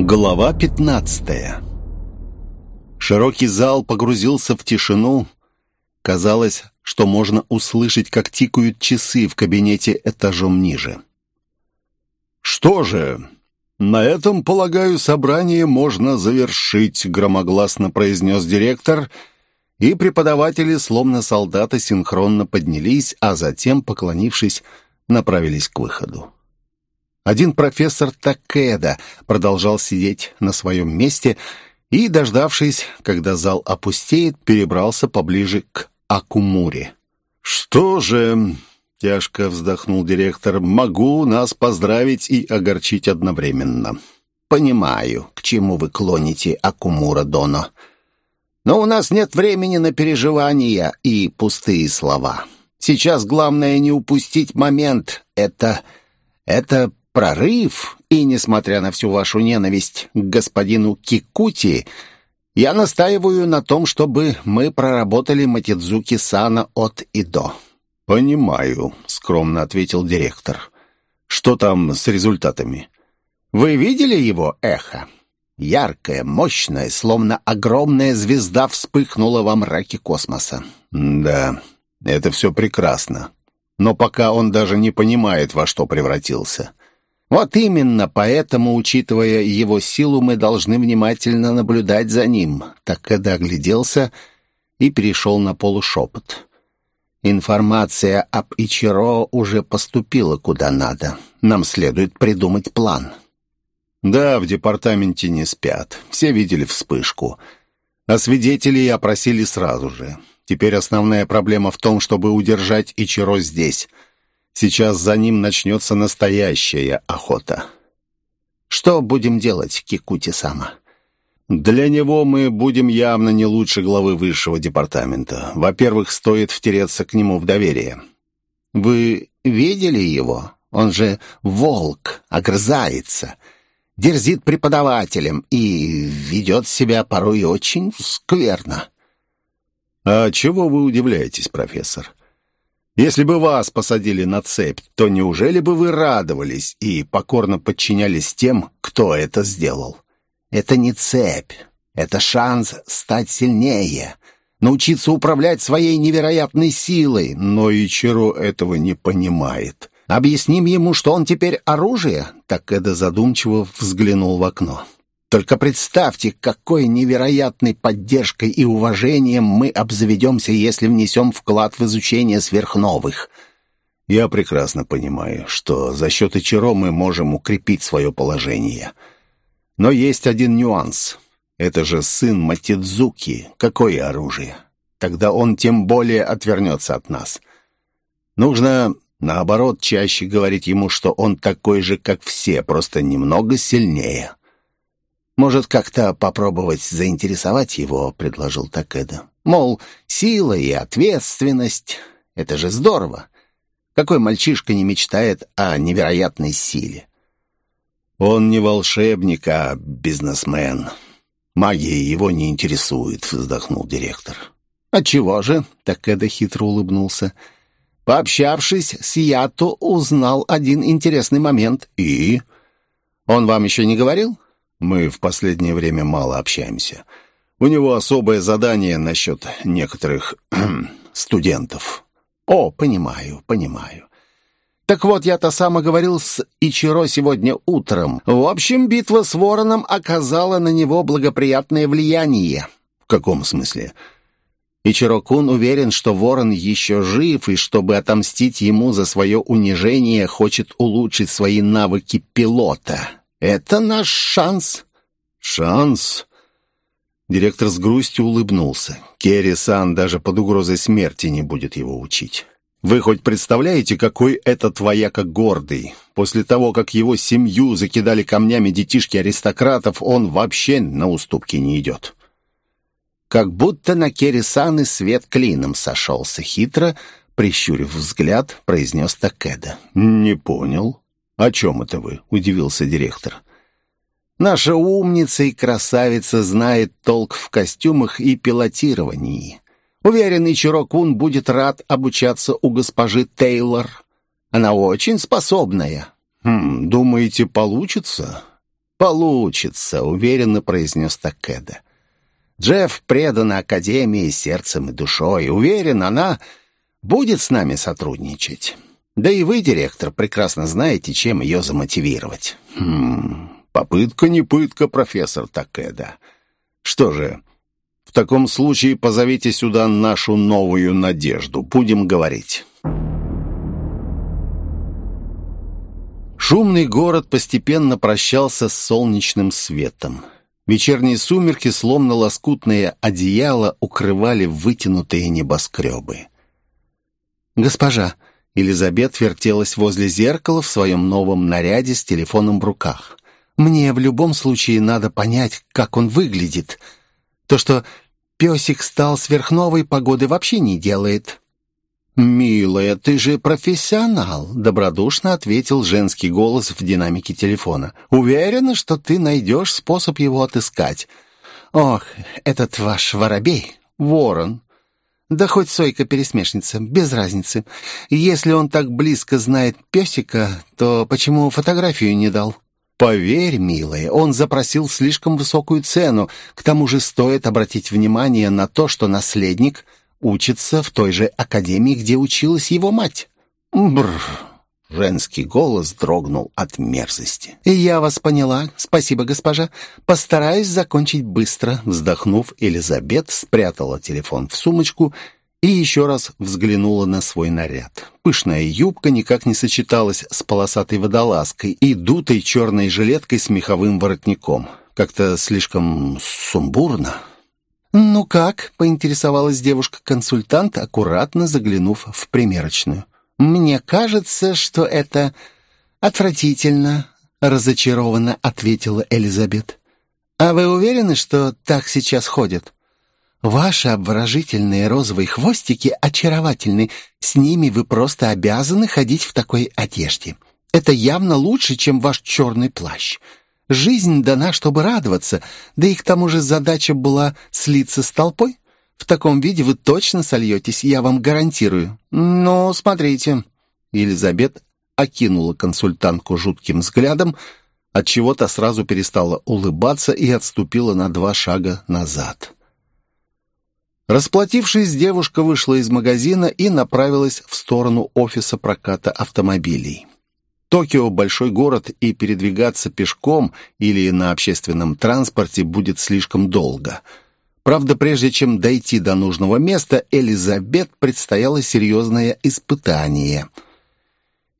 Глава 15 Широкий зал погрузился в тишину. Казалось, что можно услышать, как тикают часы в кабинете этажом ниже. «Что же, на этом, полагаю, собрание можно завершить», — громогласно произнес директор, и преподаватели, словно солдаты, синхронно поднялись, а затем, поклонившись, направились к выходу. Один профессор Такеда продолжал сидеть на своем месте и, дождавшись, когда зал опустеет, перебрался поближе к Акумуре. «Что же...» — тяжко вздохнул директор. «Могу нас поздравить и огорчить одновременно». «Понимаю, к чему вы клоните, Акумура Доно. Но у нас нет времени на переживания и пустые слова. Сейчас главное не упустить момент. Это... это прорыв, и, несмотря на всю вашу ненависть к господину Кикути, я настаиваю на том, чтобы мы проработали Матидзуки-сана от и до». «Понимаю», — скромно ответил директор. «Что там с результатами?» «Вы видели его эхо?» Яркая, мощная, словно огромная звезда вспыхнула во мраке космоса. «Да, это все прекрасно. Но пока он даже не понимает, во что превратился. Вот именно поэтому, учитывая его силу, мы должны внимательно наблюдать за ним. Так когда огляделся и перешел на полушепот. Информация об Ичиро уже поступила куда надо. Нам следует придумать план. Да, в департаменте не спят. Все видели вспышку. А свидетелей опросили сразу же. Теперь основная проблема в том, чтобы удержать Ичиро здесь — Сейчас за ним начнется настоящая охота. Что будем делать, Кикути-сама? Для него мы будем явно не лучше главы высшего департамента. Во-первых, стоит втереться к нему в доверие. Вы видели его? Он же волк, огрызается, дерзит преподавателем и ведет себя порой очень скверно. А чего вы удивляетесь, профессор? Если бы вас посадили на цепь, то неужели бы вы радовались и покорно подчинялись тем, кто это сделал? Это не цепь. Это шанс стать сильнее, научиться управлять своей невероятной силой. Но Ичиро этого не понимает. Объясним ему, что он теперь оружие? Так Эда задумчиво взглянул в окно. Только представьте, какой невероятной поддержкой и уважением мы обзаведемся, если внесем вклад в изучение сверхновых. Я прекрасно понимаю, что за счет Ичиро мы можем укрепить свое положение. Но есть один нюанс. Это же сын Матидзуки. Какое оружие? Тогда он тем более отвернется от нас. Нужно, наоборот, чаще говорить ему, что он такой же, как все, просто немного сильнее. «Может, как-то попробовать заинтересовать его?» — предложил Такеда. «Мол, сила и ответственность — это же здорово. Какой мальчишка не мечтает о невероятной силе?» «Он не волшебник, а бизнесмен. Магия его не интересует», — вздохнул директор. «Отчего же?» — Такеда хитро улыбнулся. «Пообщавшись с Ято, узнал один интересный момент. И? Он вам еще не говорил?» Мы в последнее время мало общаемся. У него особое задание насчет некоторых студентов. О, понимаю, понимаю. Так вот, я-то сам говорил с Ичиро сегодня утром. В общем, битва с Вороном оказала на него благоприятное влияние. В каком смысле? Ичиро-кун уверен, что Ворон еще жив, и чтобы отомстить ему за свое унижение, хочет улучшить свои навыки пилота. Это наш шанс». «Шанс?» Директор с грустью улыбнулся. Керри-сан даже под угрозой смерти не будет его учить. «Вы хоть представляете, какой этот вояка гордый? После того, как его семью закидали камнями детишки аристократов, он вообще на уступки не идет». Как будто на Керри-сан и свет клином сошелся хитро, прищурив взгляд, произнес Такеда. «Не понял». «О чем это вы?» — удивился директор. «Наша умница и красавица знает толк в костюмах и пилотировании. Уверен, Ичиро-кун будет рад обучаться у госпожи Тейлор. Она очень способная». «Хм, думаете, получится?» «Получится», — уверенно произнес Такеда. «Джефф предана Академии сердцем и душой. Уверен, она будет с нами сотрудничать. Да и вы, директор, прекрасно знаете, чем ее замотивировать». «Хм, попытка не пытка, профессор Такеда. Что же, в таком случае позовите сюда нашу новую надежду. Будем говорить». Шумный город постепенно прощался с солнечным светом. Вечерние сумерки, словно лоскутное одеяло, укрывали вытянутые небоскребы. «Госпожа!» Елизабет вертелась возле зеркала в своем новом наряде с телефоном в руках. «Мне в любом случае надо понять, как он выглядит. То, что песик стал сверхновой, погоды вообще не делает». «Милая, ты же профессионал», — добродушно ответил женский голос в динамике телефона. «Уверена, что ты найдешь способ его отыскать». «Ох, этот ваш воробей, ворон. Да хоть сойка-пересмешница, без разницы. Если он так близко знает песика, то почему фотографию не дал?» «Поверь, милая, он запросил слишком высокую цену. К тому же стоит обратить внимание на то, что наследник — учится в той же академии, где училась его мать. Бррр. Женский голос дрогнул от мерзости. «Я вас поняла. Спасибо, госпожа. Постараюсь закончить быстро». Вздохнув, Элизабет спрятала телефон в сумочку и еще раз взглянула на свой наряд. Пышная юбка никак не сочеталась с полосатой водолазкой и дутой черной жилеткой с меховым воротником. Как-то слишком сумбурно. «Ну как?» — поинтересовалась девушка-консультант, аккуратно заглянув в примерочную. «Мне кажется, что это отвратительно», — разочарованно ответила Элизабет. «А вы уверены, что так сейчас ходят?» «Ваши обворожительные розовые хвостики очаровательны. С ними вы просто обязаны ходить в такой одежде. Это явно лучше, чем ваш черный плащ. Жизнь дана, чтобы радоваться, да и к тому же задача была слиться с толпой. В таком виде вы точно сольетесь, я вам гарантирую. Ну, смотрите». Елизабет окинула консультантку жутким взглядом, отчего-то сразу перестала улыбаться и отступила на два шага назад. Расплатившись, девушка вышла из магазина и направилась в сторону офиса проката автомобилей. Токио – большой город, и передвигаться пешком или на общественном транспорте будет слишком долго. Правда, прежде чем дойти до нужного места, Элизабет предстояло серьезное испытание.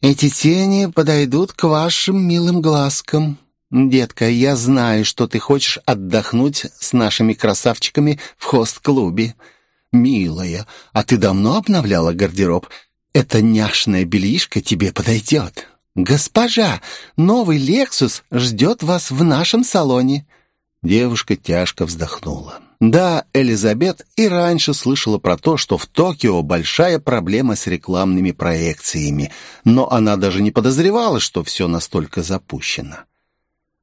«Эти тени подойдут к вашим милым глазкам. Детка, я знаю, что ты хочешь отдохнуть с нашими красавчиками в хост-клубе. Милая, а ты давно обновляла гардероб? Это няшное бельишко тебе подойдет». «Госпожа, новый «Лексус» ждет вас в нашем салоне». Девушка тяжко вздохнула. Да, Элизабет и раньше слышала про то, что в Токио большая проблема с рекламными проекциями, но она даже не подозревала, что все настолько запущено.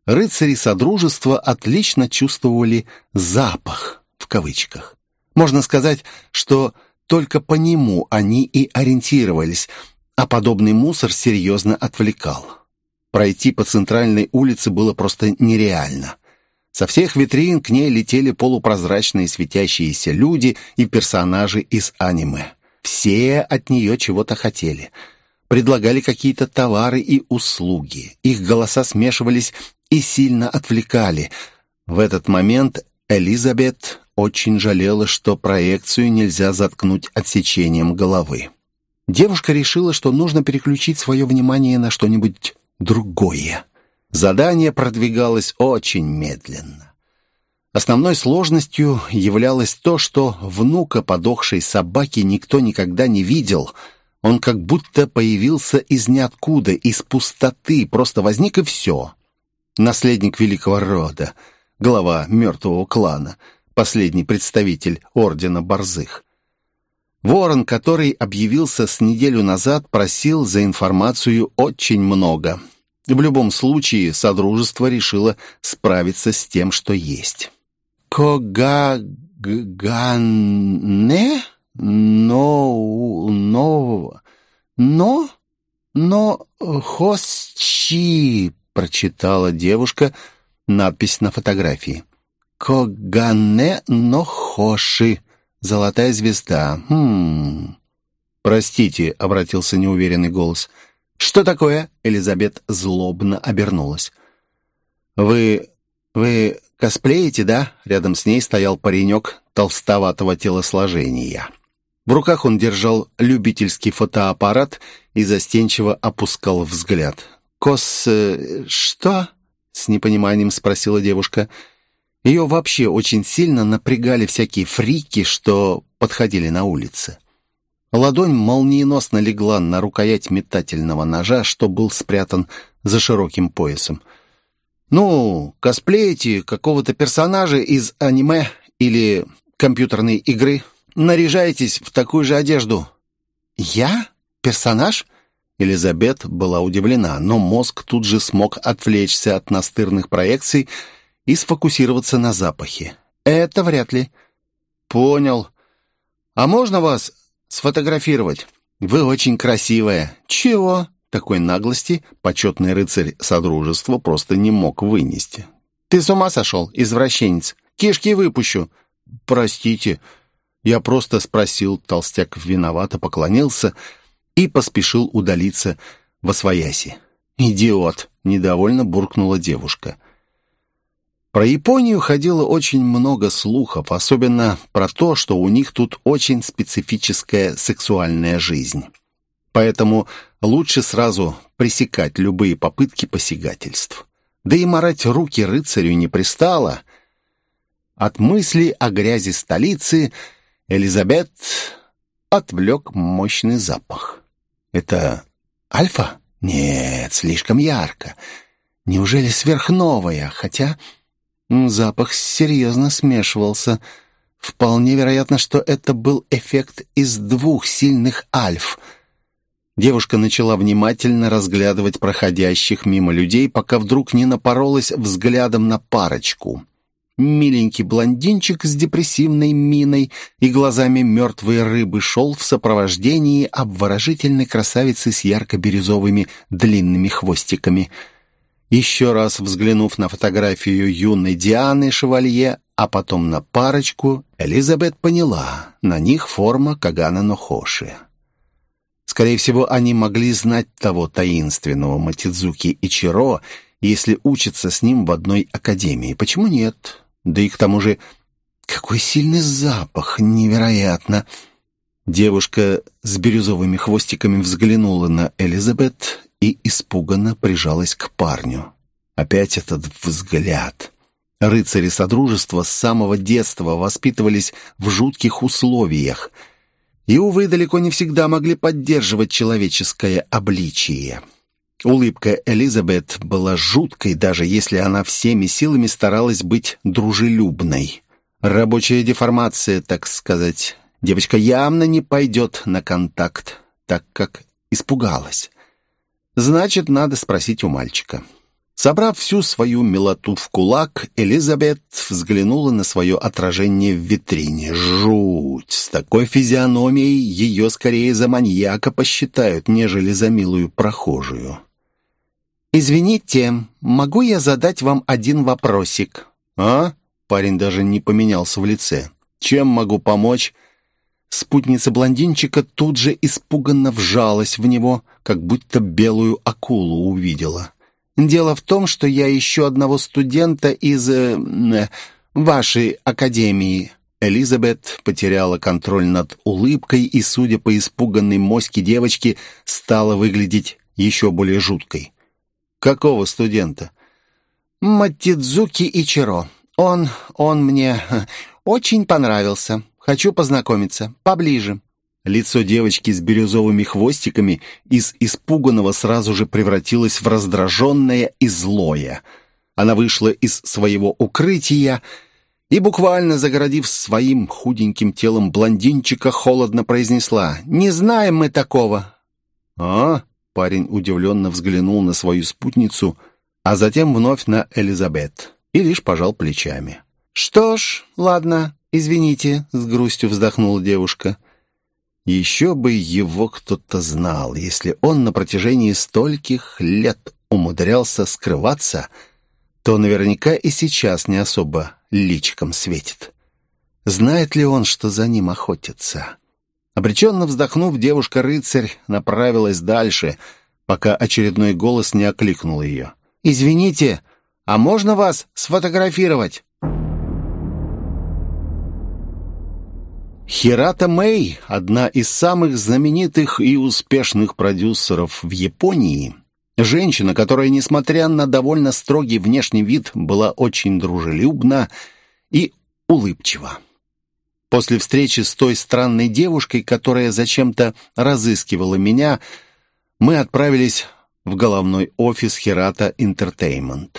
Рыцари Содружества отлично чувствовали «запах» в кавычках. Можно сказать, что только по нему они и ориентировались – а подобный мусор серьезно отвлекал. Пройти по центральной улице было просто нереально. Со всех витрин к ней летели полупрозрачные светящиеся люди и персонажи из аниме. Все от нее чего-то хотели. Предлагали какие-то товары и услуги. Их голоса смешивались и сильно отвлекали. В этот момент Элизабет очень жалела, что проекцию нельзя заткнуть отсечением головы. Девушка решила, что нужно переключить свое внимание на что-нибудь другое. Задание продвигалось очень медленно. Основной сложностью являлось то, что внука подохшей собаки никто никогда не видел. Он как будто появился из ниоткуда, из пустоты, просто возник и все. Наследник великого рода, глава мертвого клана, последний представитель ордена Борзых. Ворон, который объявился с неделю назад, просил за информацию очень много. В любом случае, Содружество решило справиться с тем, что есть. «Когагане? Но... но... но... но... хосчи...» прочитала девушка, надпись на фотографии. «Когане Нохоши. Золотая звезда. Хм...» «Простите», — обратился неуверенный голос. «Что такое?» — Элизабет злобно обернулась. «Вы... вы косплеите, да?» Рядом с ней стоял паренек толстоватого телосложения. В руках он держал любительский фотоаппарат и застенчиво опускал взгляд. «Кос... Э, что?» — с непониманием спросила девушка. Ее вообще очень сильно напрягали всякие фрики, что подходили на улице. Ладонь молниеносно легла на рукоять метательного ножа, что был спрятан за широким поясом. «Ну, косплеите какого-то персонажа из аниме или компьютерной игры. Наряжаетесь в такую же одежду». «Я? Персонаж?» Элизабет была удивлена, но мозг тут же смог отвлечься от настырных проекций и сфокусироваться на запахе. «Это вряд ли». «Понял. А можно вас сфотографировать? Вы очень красивая». «Чего?» Такой наглости почетный рыцарь Содружества просто не мог вынести. «Ты с ума сошел, извращенец? Кишки выпущу!» «Простите, я просто спросил». Толстяк виновато поклонился и поспешил удалиться во свояси. «Идиот!» — недовольно буркнула девушка. Про Японию ходило очень много слухов, особенно про то, что у них тут очень специфическая сексуальная жизнь. Поэтому лучше сразу пресекать любые попытки посягательств. Да и марать руки рыцарю не пристало. От мысли о грязи столицы Элизабет отвлек мощный запах. Это альфа? Нет, слишком ярко. Неужели сверхновая? Хотя запах серьезно смешивался. Вполне вероятно, что это был эффект из двух сильных альф — Девушка начала внимательно разглядывать проходящих мимо людей, пока вдруг не напоролась взглядом на парочку. Миленький блондинчик с депрессивной миной и глазами мертвой рыбы шел в сопровождении обворожительной красавицы с ярко-бирюзовыми длинными хвостиками. Еще раз взглянув на фотографию юной Дианы Шевалье, а потом на парочку, Элизабет поняла, на них форма Кагана Нохоши. Скорее всего, они могли знать того таинственного Матидзуки Ичиро, если учатся с ним в одной академии. Почему нет? Да и к тому же, какой сильный запах, невероятно. Девушка с бирюзовыми хвостиками взглянула на Элизабет и испуганно прижалась к парню. Опять этот взгляд. Рыцари Содружества с самого детства воспитывались в жутких условиях — и, увы, далеко не всегда могли поддерживать человеческое обличие. Улыбка Элизабет была жуткой, даже если она всеми силами старалась быть дружелюбной. Рабочая деформация, так сказать. Девочка явно не пойдет на контакт, так как испугалась. Значит, надо спросить у мальчика. Собрав всю свою милоту в кулак, Элизабет взглянула на свое отражение в витрине. Жуть! С такой физиономией ее скорее за маньяка посчитают, нежели за милую прохожую. «Извините, могу я задать вам один вопросик?» «А?» Парень даже не поменялся в лице. «Чем могу помочь?» Спутница блондинчика тут же испуганно вжалась в него, как будто белую акулу увидела. Дело в том, что я ищу одного студента из... Э, вашей академии». Элизабет потеряла контроль над улыбкой и, судя по испуганной моське девочки, стала выглядеть еще более жуткой. «Какого студента?» «Матидзуки Ичиро. Он... он мне очень понравился. Хочу познакомиться. Поближе». Лицо девочки с бирюзовыми хвостиками из испуганного сразу же превратилось в раздраженное и злое. Она вышла из своего укрытия и, буквально загородив своим худеньким телом блондинчика, холодно произнесла «Не знаем мы такого». «А?» — парень удивленно взглянул на свою спутницу, а затем вновь на Элизабет и лишь пожал плечами. «Что ж, ладно, извините», — с грустью вздохнула девушка. Еще бы его кто-то знал, если он на протяжении стольких лет умудрялся скрываться, то наверняка и сейчас не особо личиком светит. Знает ли он, что за ним охотятся? Обреченно вздохнув, девушка-рыцарь направилась дальше, пока очередной голос не окликнул ее. «Извините, а можно вас сфотографировать?» Хирата Мэй, одна из самых знаменитых и успешных продюсеров в Японии, женщина, которая, несмотря на довольно строгий внешний вид, была очень дружелюбна и улыбчива. После встречи с той странной девушкой, которая зачем-то разыскивала меня, мы отправились в головной офис Хирата Entertainment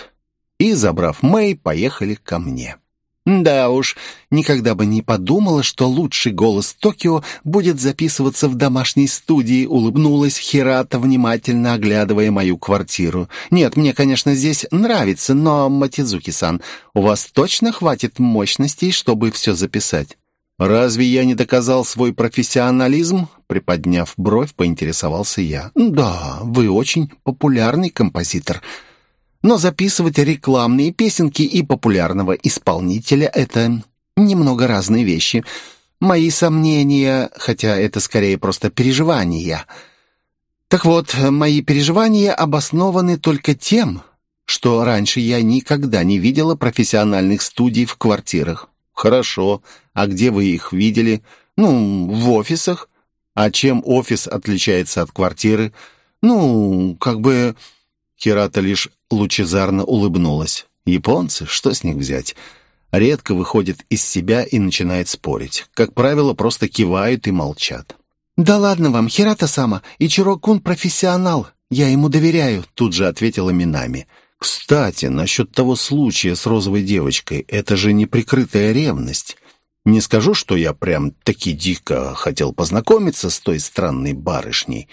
и, забрав Мэй, поехали ко мне. Да уж, никогда бы не подумала, что лучший голос Токио будет записываться в домашней студии, улыбнулась Хирата, внимательно оглядывая мою квартиру. Нет, мне, конечно, здесь нравится, но, Матидзуки-сан, у вас точно хватит мощностей, чтобы все записать? «Разве я не доказал свой профессионализм?» Приподняв бровь, поинтересовался я. «Да, вы очень популярный композитор», но записывать рекламные песенки и популярного исполнителя — это немного разные вещи. Мои сомнения, хотя это скорее просто переживания. Так вот, мои переживания обоснованы только тем, что раньше я никогда не видела профессиональных студий в квартирах. Хорошо, а где вы их видели? Ну, в офисах. А чем офис отличается от квартиры? Ну, как бы... Хирата лишь лучезарно улыбнулась. Японцы, что с них взять? Редко выходят из себя и начинают спорить. Как правило, просто кивают и молчат. «Да ладно вам, Хирата-сама, Ичиро-кун профессионал, я ему доверяю», тут же ответила Минами. «Кстати, насчет того случая с розовой девочкой, это же неприкрытая ревность. Не скажу, что я прям таки дико хотел познакомиться с той странной барышней,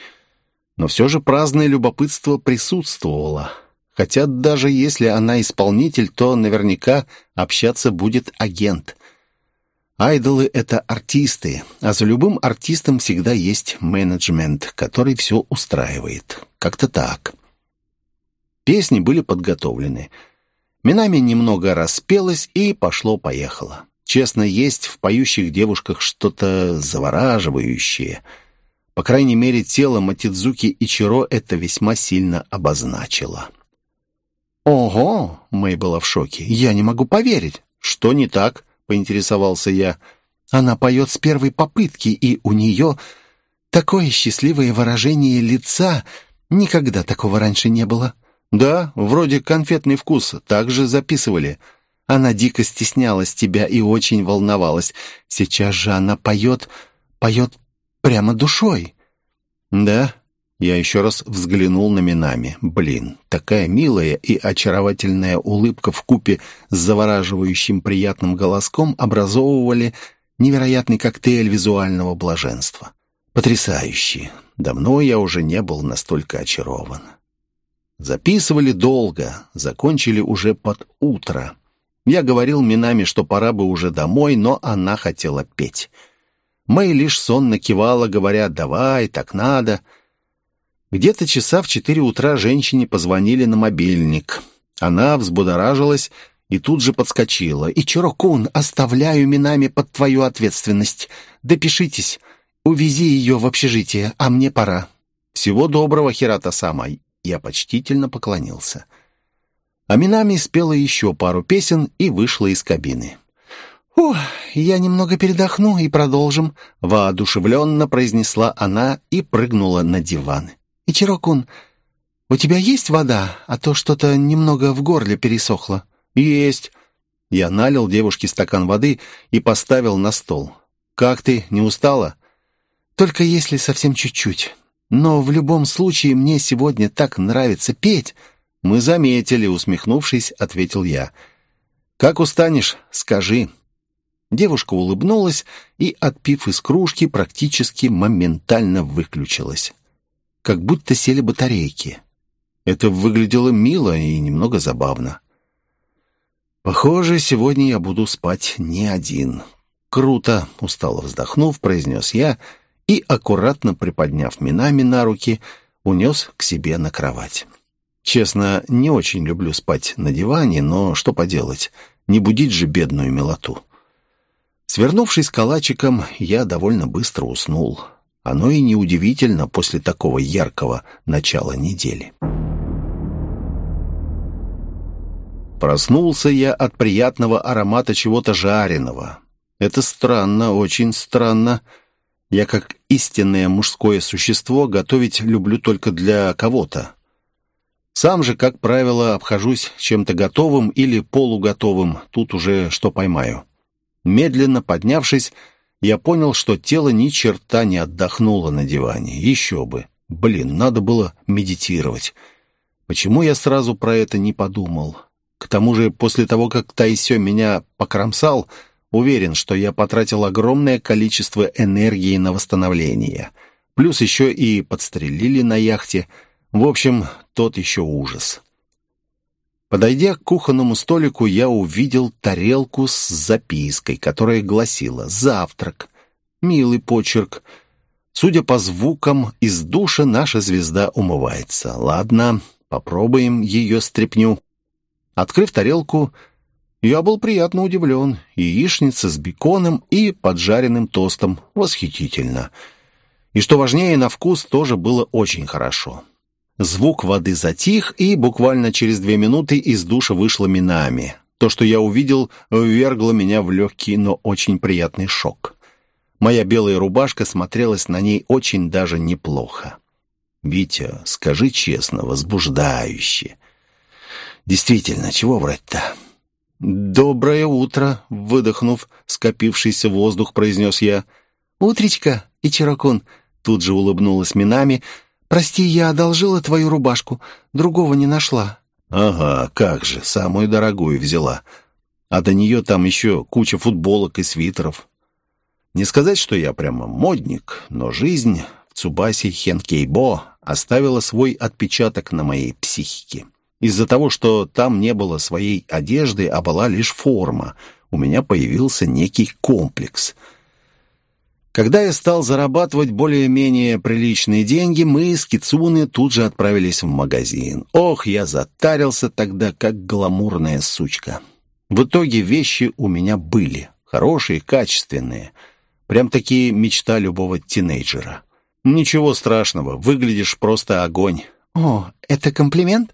но все же праздное любопытство присутствовало. Хотя даже если она исполнитель, то наверняка общаться будет агент. Айдолы — это артисты, а за любым артистом всегда есть менеджмент, который все устраивает. Как-то так. Песни были подготовлены. Минами немного распелась и пошло-поехало. Честно, есть в поющих девушках что-то завораживающее — по крайней мере, тело Матидзуки Ичиро это весьма сильно обозначило. «Ого!» — Мэй была в шоке. «Я не могу поверить!» «Что не так?» — поинтересовался я. «Она поет с первой попытки, и у нее такое счастливое выражение лица. Никогда такого раньше не было». «Да, вроде конфетный вкус, так же записывали». Она дико стеснялась тебя и очень волновалась. Сейчас же она поет, поет прямо душой». «Да?» Я еще раз взглянул на Минами. Блин, такая милая и очаровательная улыбка в купе с завораживающим приятным голоском образовывали невероятный коктейль визуального блаженства. Потрясающий. Давно я уже не был настолько очарован. Записывали долго, закончили уже под утро. Я говорил Минами, что пора бы уже домой, но она хотела петь. Мэй лишь сонно кивала, говоря «давай, так надо». Где-то часа в четыре утра женщине позвонили на мобильник. Она взбудоражилась и тут же подскочила. И «Ичиро-кун, оставляю Минами под твою ответственность. Допишитесь, увези ее в общежитие, а мне пора». «Всего доброго, Хирата-сама!» Я почтительно поклонился. А Минами спела еще пару песен и вышла из кабины. «Ух, я немного передохну и продолжим», — воодушевленно произнесла она и прыгнула на диван. «Ичирокун, у тебя есть вода, а то что-то немного в горле пересохло?» «Есть». Я налил девушке стакан воды и поставил на стол. «Как ты, не устала?» «Только если совсем чуть-чуть. Но в любом случае мне сегодня так нравится петь». «Мы заметили», — усмехнувшись, ответил я. «Как устанешь, скажи». Девушка улыбнулась и, отпив из кружки, практически моментально выключилась. Как будто сели батарейки. Это выглядело мило и немного забавно. «Похоже, сегодня я буду спать не один». «Круто!» — устало вздохнув, произнес я и, аккуратно приподняв Минами на руки, унес к себе на кровать. Честно, не очень люблю спать на диване, но что поделать, не будить же бедную милоту. Свернувшись калачиком, я довольно быстро уснул. Оно и неудивительно после такого яркого начала недели. Проснулся я от приятного аромата чего-то жареного. Это странно, очень странно. Я, как истинное мужское существо, готовить люблю только для кого-то. Сам же, как правило, обхожусь чем-то готовым или полуготовым, тут уже что поймаю. Медленно поднявшись, я понял, что тело ни черта не отдохнуло на диване. Еще бы. Блин, надо было медитировать. Почему я сразу про это не подумал? К тому же, после того, как Тайсё меня покромсал, уверен, что я потратил огромное количество энергии на восстановление. Плюс еще и подстрелили на яхте. В общем, тот еще ужас. Подойдя к кухонному столику, я увидел тарелку с запиской, которая гласила «Завтрак». Милый почерк. Судя по звукам, из душа наша звезда умывается. Ладно, попробуем ее стряпню. Открыв тарелку, я был приятно удивлен. Яичница с беконом и поджаренным тостом. Восхитительно. И что важнее, на вкус тоже было очень хорошо. Звук воды затих, и буквально через две минуты из душа вышла Минами. То, что я увидел, ввергло меня в легкий, но очень приятный шок. Моя белая рубашка смотрелась на ней очень даже неплохо. «Витя, скажи честно, возбуждающе. Действительно, чего врать-то? «Доброе утро!» — выдохнув скопившийся воздух, произнес я. «Утречка, Ичирокун!» — тут же улыбнулась Минами. «Прости, я одолжила твою рубашку. Другого не нашла». «Ага, как же, самую дорогую взяла. А до нее там еще куча футболок и свитеров. Не сказать, что я прямо модник, но жизнь в Цубасе Хенкейбо оставила свой отпечаток на моей психике. Из-за того, что там не было своей одежды, а была лишь форма, у меня появился некий комплекс. Когда я стал зарабатывать более-менее приличные деньги, мы с Кицуны тут же отправились в магазин. Ох, я затарился тогда, как гламурная сучка. В итоге вещи у меня были, хорошие, качественные. Прям такие мечта любого тинейджера. Ничего страшного, выглядишь просто огонь. «О, это комплимент?»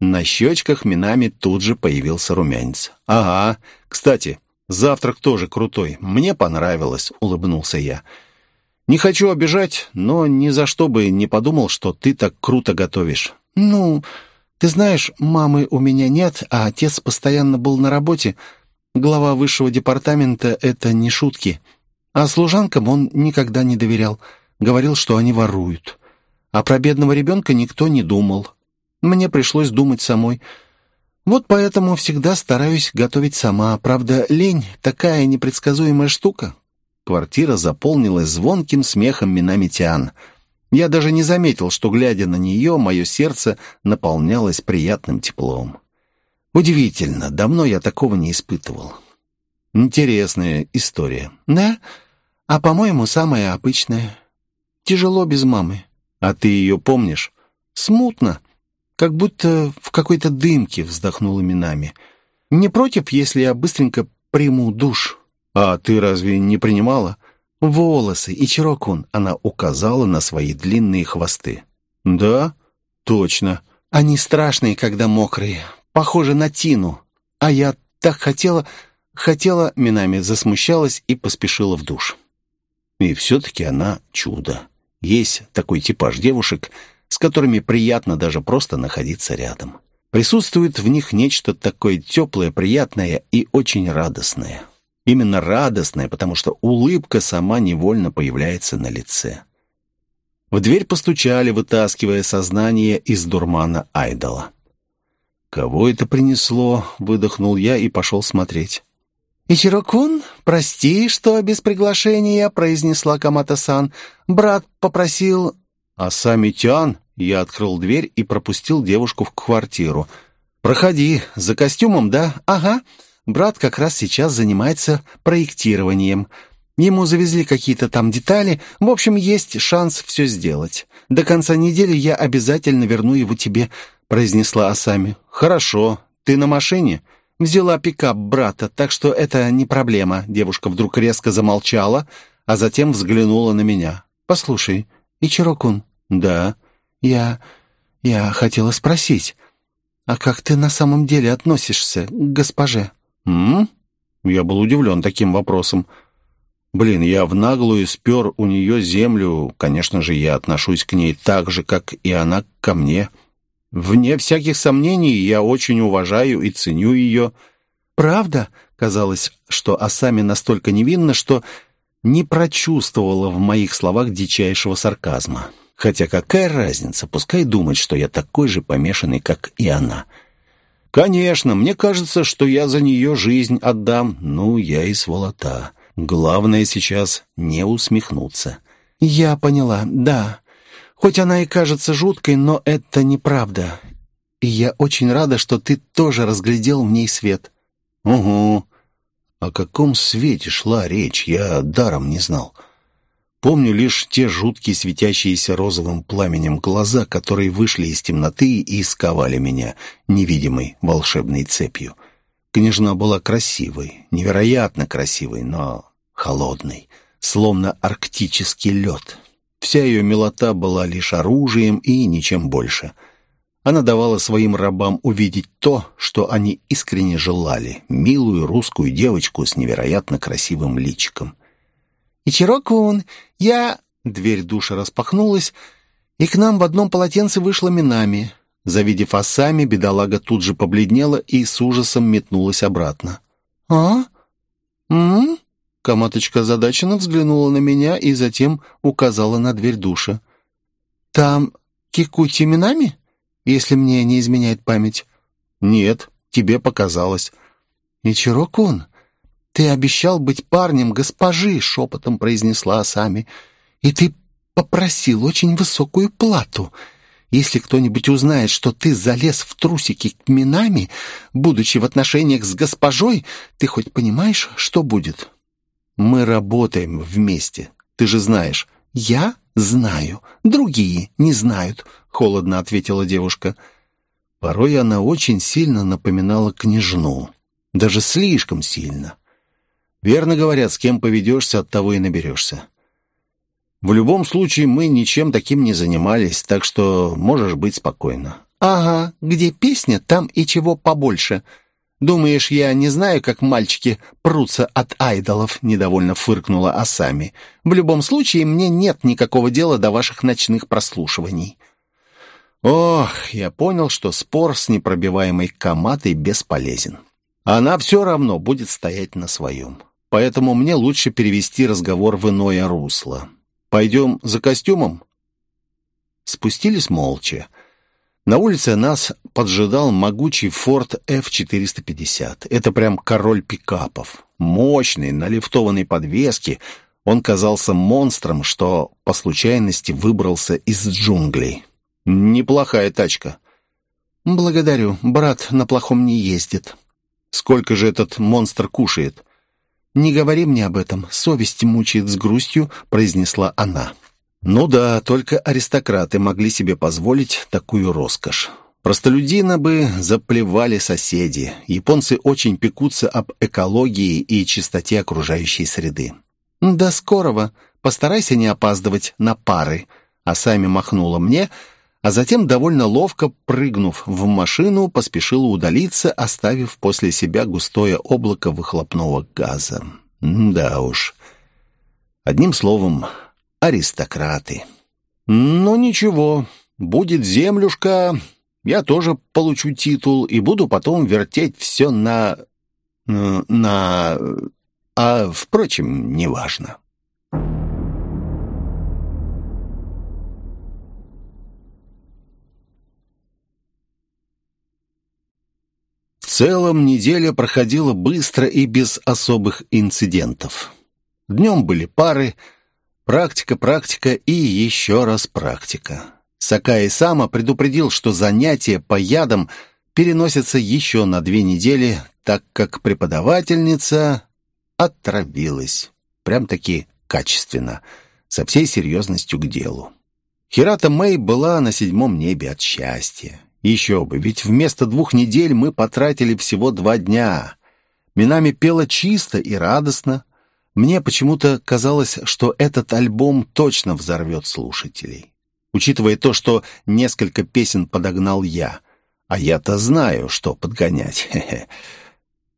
На щечках Минами тут же появился румянец. «Ага. Кстати, завтрак тоже крутой. Мне понравилось», — улыбнулся я. «Не хочу обижать, но ни за что бы не подумал, что ты так круто готовишь». «Ну, ты знаешь, мамы у меня нет, а отец постоянно был на работе. Глава высшего департамента — это не шутки. А служанкам он никогда не доверял. Говорил, что они воруют. А про бедного ребенка никто не думал». Мне пришлось думать самой. Вот поэтому всегда стараюсь готовить сама. Правда, лень — такая непредсказуемая штука. Квартира заполнилась звонким смехом Минамитян. Я даже не заметил, что, глядя на нее, мое сердце наполнялось приятным теплом. Удивительно, давно я такого не испытывал. Интересная история. Да? А, по-моему, самая обычная. Тяжело без мамы. А ты ее помнишь? Смутно. Как будто в какой-то дымке вздохнула Минами. Не против, если я быстренько приму душ? А ты разве не принимала? Волосы и чирокун, она указала на свои длинные хвосты. Да, точно. Они страшные, когда мокрые, похожи на тину. А я так хотела... Хотела, Минами засмущалась и поспешила в душ. И все-таки она чудо. Есть такой типаж девушек, с которыми приятно даже просто находиться рядом. Присутствует в них нечто такое теплое, приятное и очень радостное. Именно радостное, потому что улыбка сама невольно появляется на лице. В дверь постучали, вытаскивая сознание из дурмана айдола. «Кого это принесло?» — выдохнул я и пошел смотреть. «Ичирокун, прости, что без приглашения», — произнесла Камата-сан. «Брат попросил а сами Тиан я открыл дверь и пропустил девушку в квартиру. «Проходи. За костюмом, да?» «Ага. Брат как раз сейчас занимается проектированием. Ему завезли какие-то там детали. В общем, есть шанс все сделать. До конца недели я обязательно верну его тебе. произнесла Асами. «Хорошо. Ты на машине?» «Взяла пикап брата, так что это не проблема». Девушка вдруг резко замолчала, а затем взглянула на меня. «Послушай, Ичирокун». «Да». «Я... я хотела спросить, а как ты на самом деле относишься к госпоже?» «М?» Я был удивлен таким вопросом. Блин, я в наглую спер у нее землю. Конечно же, я отношусь к ней так же, как и она ко мне. Вне всяких сомнений, я очень уважаю и ценю ее. Правда? Казалось, что Асами настолько невинна, что не прочувствовала в моих словах дичайшего сарказма. Хотя какая разница, пускай думает, что я такой же помешанный, как и она. Конечно, мне кажется, что я за нее жизнь отдам. Ну, я и сволота. Главное сейчас не усмехнуться. Я поняла, да. Хоть она и кажется жуткой, но это неправда. И я очень рада, что ты тоже разглядел в ней свет. Угу. О каком свете шла речь, я даром не знал. Помню лишь те жуткие светящиеся розовым пламенем глаза, которые вышли из темноты и сковали меня невидимой волшебной цепью. Княжна была красивой, невероятно красивой, но холодной, словно арктический лед. Вся ее милота была лишь оружием и ничем больше. Она давала своим рабам увидеть то, что они искренне желали — милую русскую девочку с невероятно красивым личиком. «Ичирокун, я...» Дверь душа распахнулась, и к нам в одном полотенце вышла Минами. Завидев Асами, бедолага тут же побледнела и с ужасом метнулась обратно. «А? М?», Каматочка озадаченно взглянула на меня и затем указала на дверь душа. «Там Кикути Минами, если мне не изменяет память?» «Нет, тебе показалось». «Ичиро-кун, ты обещал быть парнем госпожи», — шепотом произнесла Асами. «И ты попросил очень высокую плату. Если кто-нибудь узнает, что ты залез в трусики к Минами, будучи в отношениях с госпожой, ты хоть понимаешь, что будет?» Мы работаем вместе, ты же знаешь». «Я знаю, другие не знают», — холодно ответила девушка. Порой она очень сильно напоминала княжну. Даже слишком сильно. Верно говорят, с кем поведешься, от того и наберешься. В любом случае, мы ничем таким не занимались, так что можешь быть спокойна. «Ага, где песня, там и чего побольше», «Думаешь, я не знаю, как мальчики прутся от айдолов?» — недовольно фыркнула Асами. «В любом случае, мне нет никакого дела до ваших ночных прослушиваний». Ох, я понял, что спор с непробиваемой Каматой бесполезен. Она все равно будет стоять на своем. Поэтому мне лучше перевести разговор в иное русло. Пойдем за костюмом?» Спустились молча. На улице нас поджидал могучий Ford F-450. Это прям король пикапов. Мощный, на лифтованной подвеске. Он казался монстром, что по случайности выбрался из джунглей. Неплохая тачка. «Благодарю. Брат на плохом не ездит». «Сколько же этот монстр кушает?» «Не говори мне об этом. Совесть мучает с грустью», — произнесла она. Ну да, только аристократы могли себе позволить такую роскошь. Простолюдина бы заплевали соседи. Японцы очень пекутся об экологии и чистоте окружающей среды. «До скорого. Постарайся не опаздывать на пары». А сами махнула мне, а затем, довольно ловко прыгнув в машину, поспешила удалиться, оставив после себя густое облако выхлопного газа. Да уж. Одним словом, аристократы. Но ничего, будет землюшка, я тоже получу титул и буду потом вертеть все на... на... А, впрочем, неважно. Целом неделя проходила быстро и без особых инцидентов. Днем были пары, Практика, практика и еще раз практика. Сакаи Сама предупредил, что занятия по ядам переносятся еще на две недели, так как преподавательница отравилась. Прям-таки качественно, со всей серьезностью к делу. Хирата Мэй была на седьмом небе от счастья. Еще бы, ведь вместо двух недель мы потратили всего два дня. Минами пела чисто и радостно. Мне почему-то казалось, что этот альбом точно взорвет слушателей. Учитывая то, что несколько песен подогнал я. А я-то знаю, что подгонять.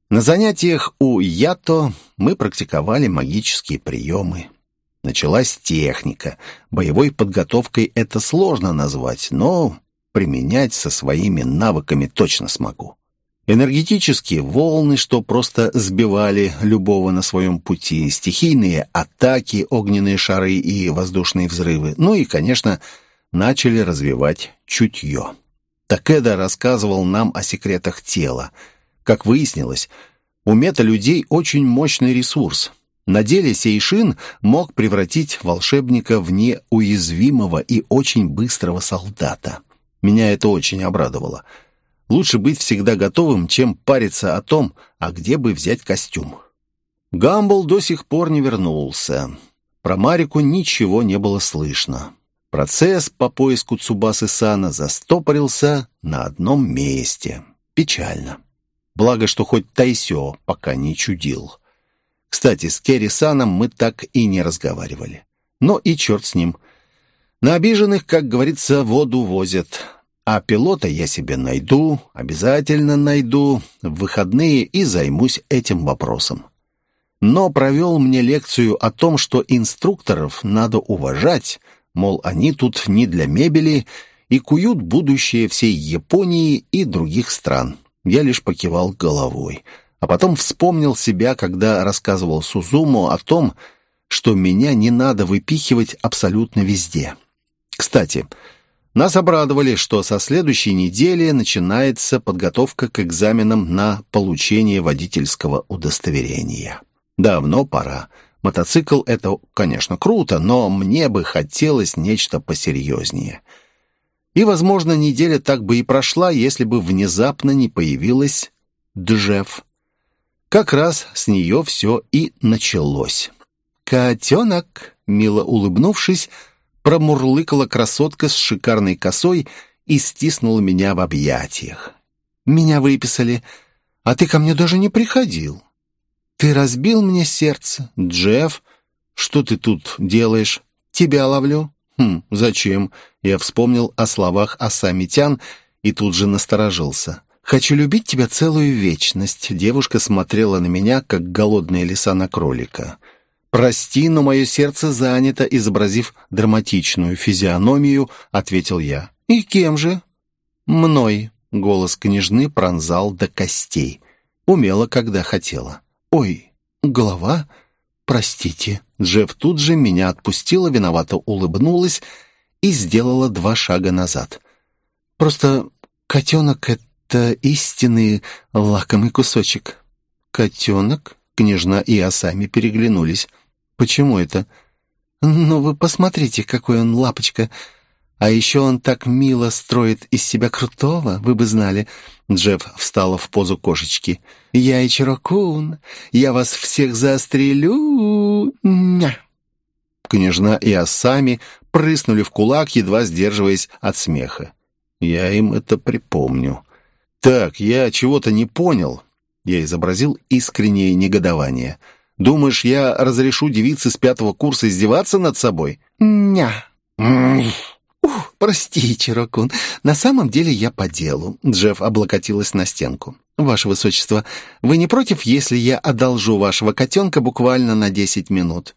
На занятиях у Ято мы практиковали магические приемы. Началась техника. Боевой подготовкой это сложно назвать, но применять со своими навыками точно смогу. Энергетические волны, что просто сбивали любого на своем пути, стихийные атаки, огненные шары и воздушные взрывы, ну и, конечно, начали развивать чутье. Такеда рассказывал нам о секретах тела. Как выяснилось, у мета-людей очень мощный ресурс — на деле Сейшин мог превратить волшебника в неуязвимого и очень быстрого солдата. Меня это очень обрадовало. Лучше быть всегда готовым, чем париться о том, а где бы взять костюм. Гамбл до сих пор не вернулся. Про Марику ничего не было слышно. Процесс по поиску Цубасы Сана застопорился на одном месте. Печально. Благо, что хоть Тайсё пока не чудил. Кстати, с Керри Саном мы так и не разговаривали. Но и черт с ним. На обиженных, как говорится, воду возят. А пилота я себе найду, обязательно найду в выходные и займусь этим вопросом. Но провел мне лекцию о том, что инструкторов надо уважать, мол, они тут не для мебели и куют будущее всей Японии и других стран. Я лишь покивал головой — а потом вспомнил себя, когда рассказывал Сузуму о том, что меня не надо выпихивать абсолютно везде. Кстати, нас обрадовали, что со следующей недели начинается подготовка к экзаменам на получение водительского удостоверения. Давно пора. Мотоцикл — это, конечно, круто, но мне бы хотелось нечто посерьезнее. И, возможно, неделя так бы и прошла, если бы внезапно не появилась Джефф. Как раз с нее все и началось. «Котенок!» — мило улыбнувшись, промурлыкала красотка с шикарной косой и стиснула меня в объятиях. «Меня выписали, а ты ко мне даже не приходил. Ты разбил мне сердце, Джефф. Что ты тут делаешь? Тебя ловлю?» «Хм, зачем?» Я вспомнил о словах Асамитян и тут же насторожился. «Хочу любить тебя целую вечность», — девушка смотрела на меня, как голодная лиса на кролика. «Прости, но мое сердце занято», — изобразив драматичную физиономию, ответил я. «И кем же?» «Мной», — голос княжны пронзал до костей. Умела, когда хотела. «Ой, голова? Простите». Джефф тут же меня отпустила, виновато улыбнулась и сделала два шага назад. «Просто котенок — это истинный лакомый кусочек. Котенок, княжна и осами переглянулись. Почему это? Ну, вы посмотрите, какой он лапочка. А еще он так мило строит из себя крутого, вы бы знали. Джефф встала в позу кошечки. «Я и Чирокун, я вас всех застрелю!» Ня. Княжна и Асами прыснули в кулак, едва сдерживаясь от смеха. «Я им это припомню». «Так, я чего-то не понял». Я изобразил искреннее негодование. «Думаешь, я разрешу девице с пятого курса издеваться над собой?» «Ня». «Ух, прости, Чирокун, на самом деле я по делу». Джефф облокотилась на стенку. «Ваше Высочество, вы не против, если я одолжу вашего котенка буквально на десять минут?»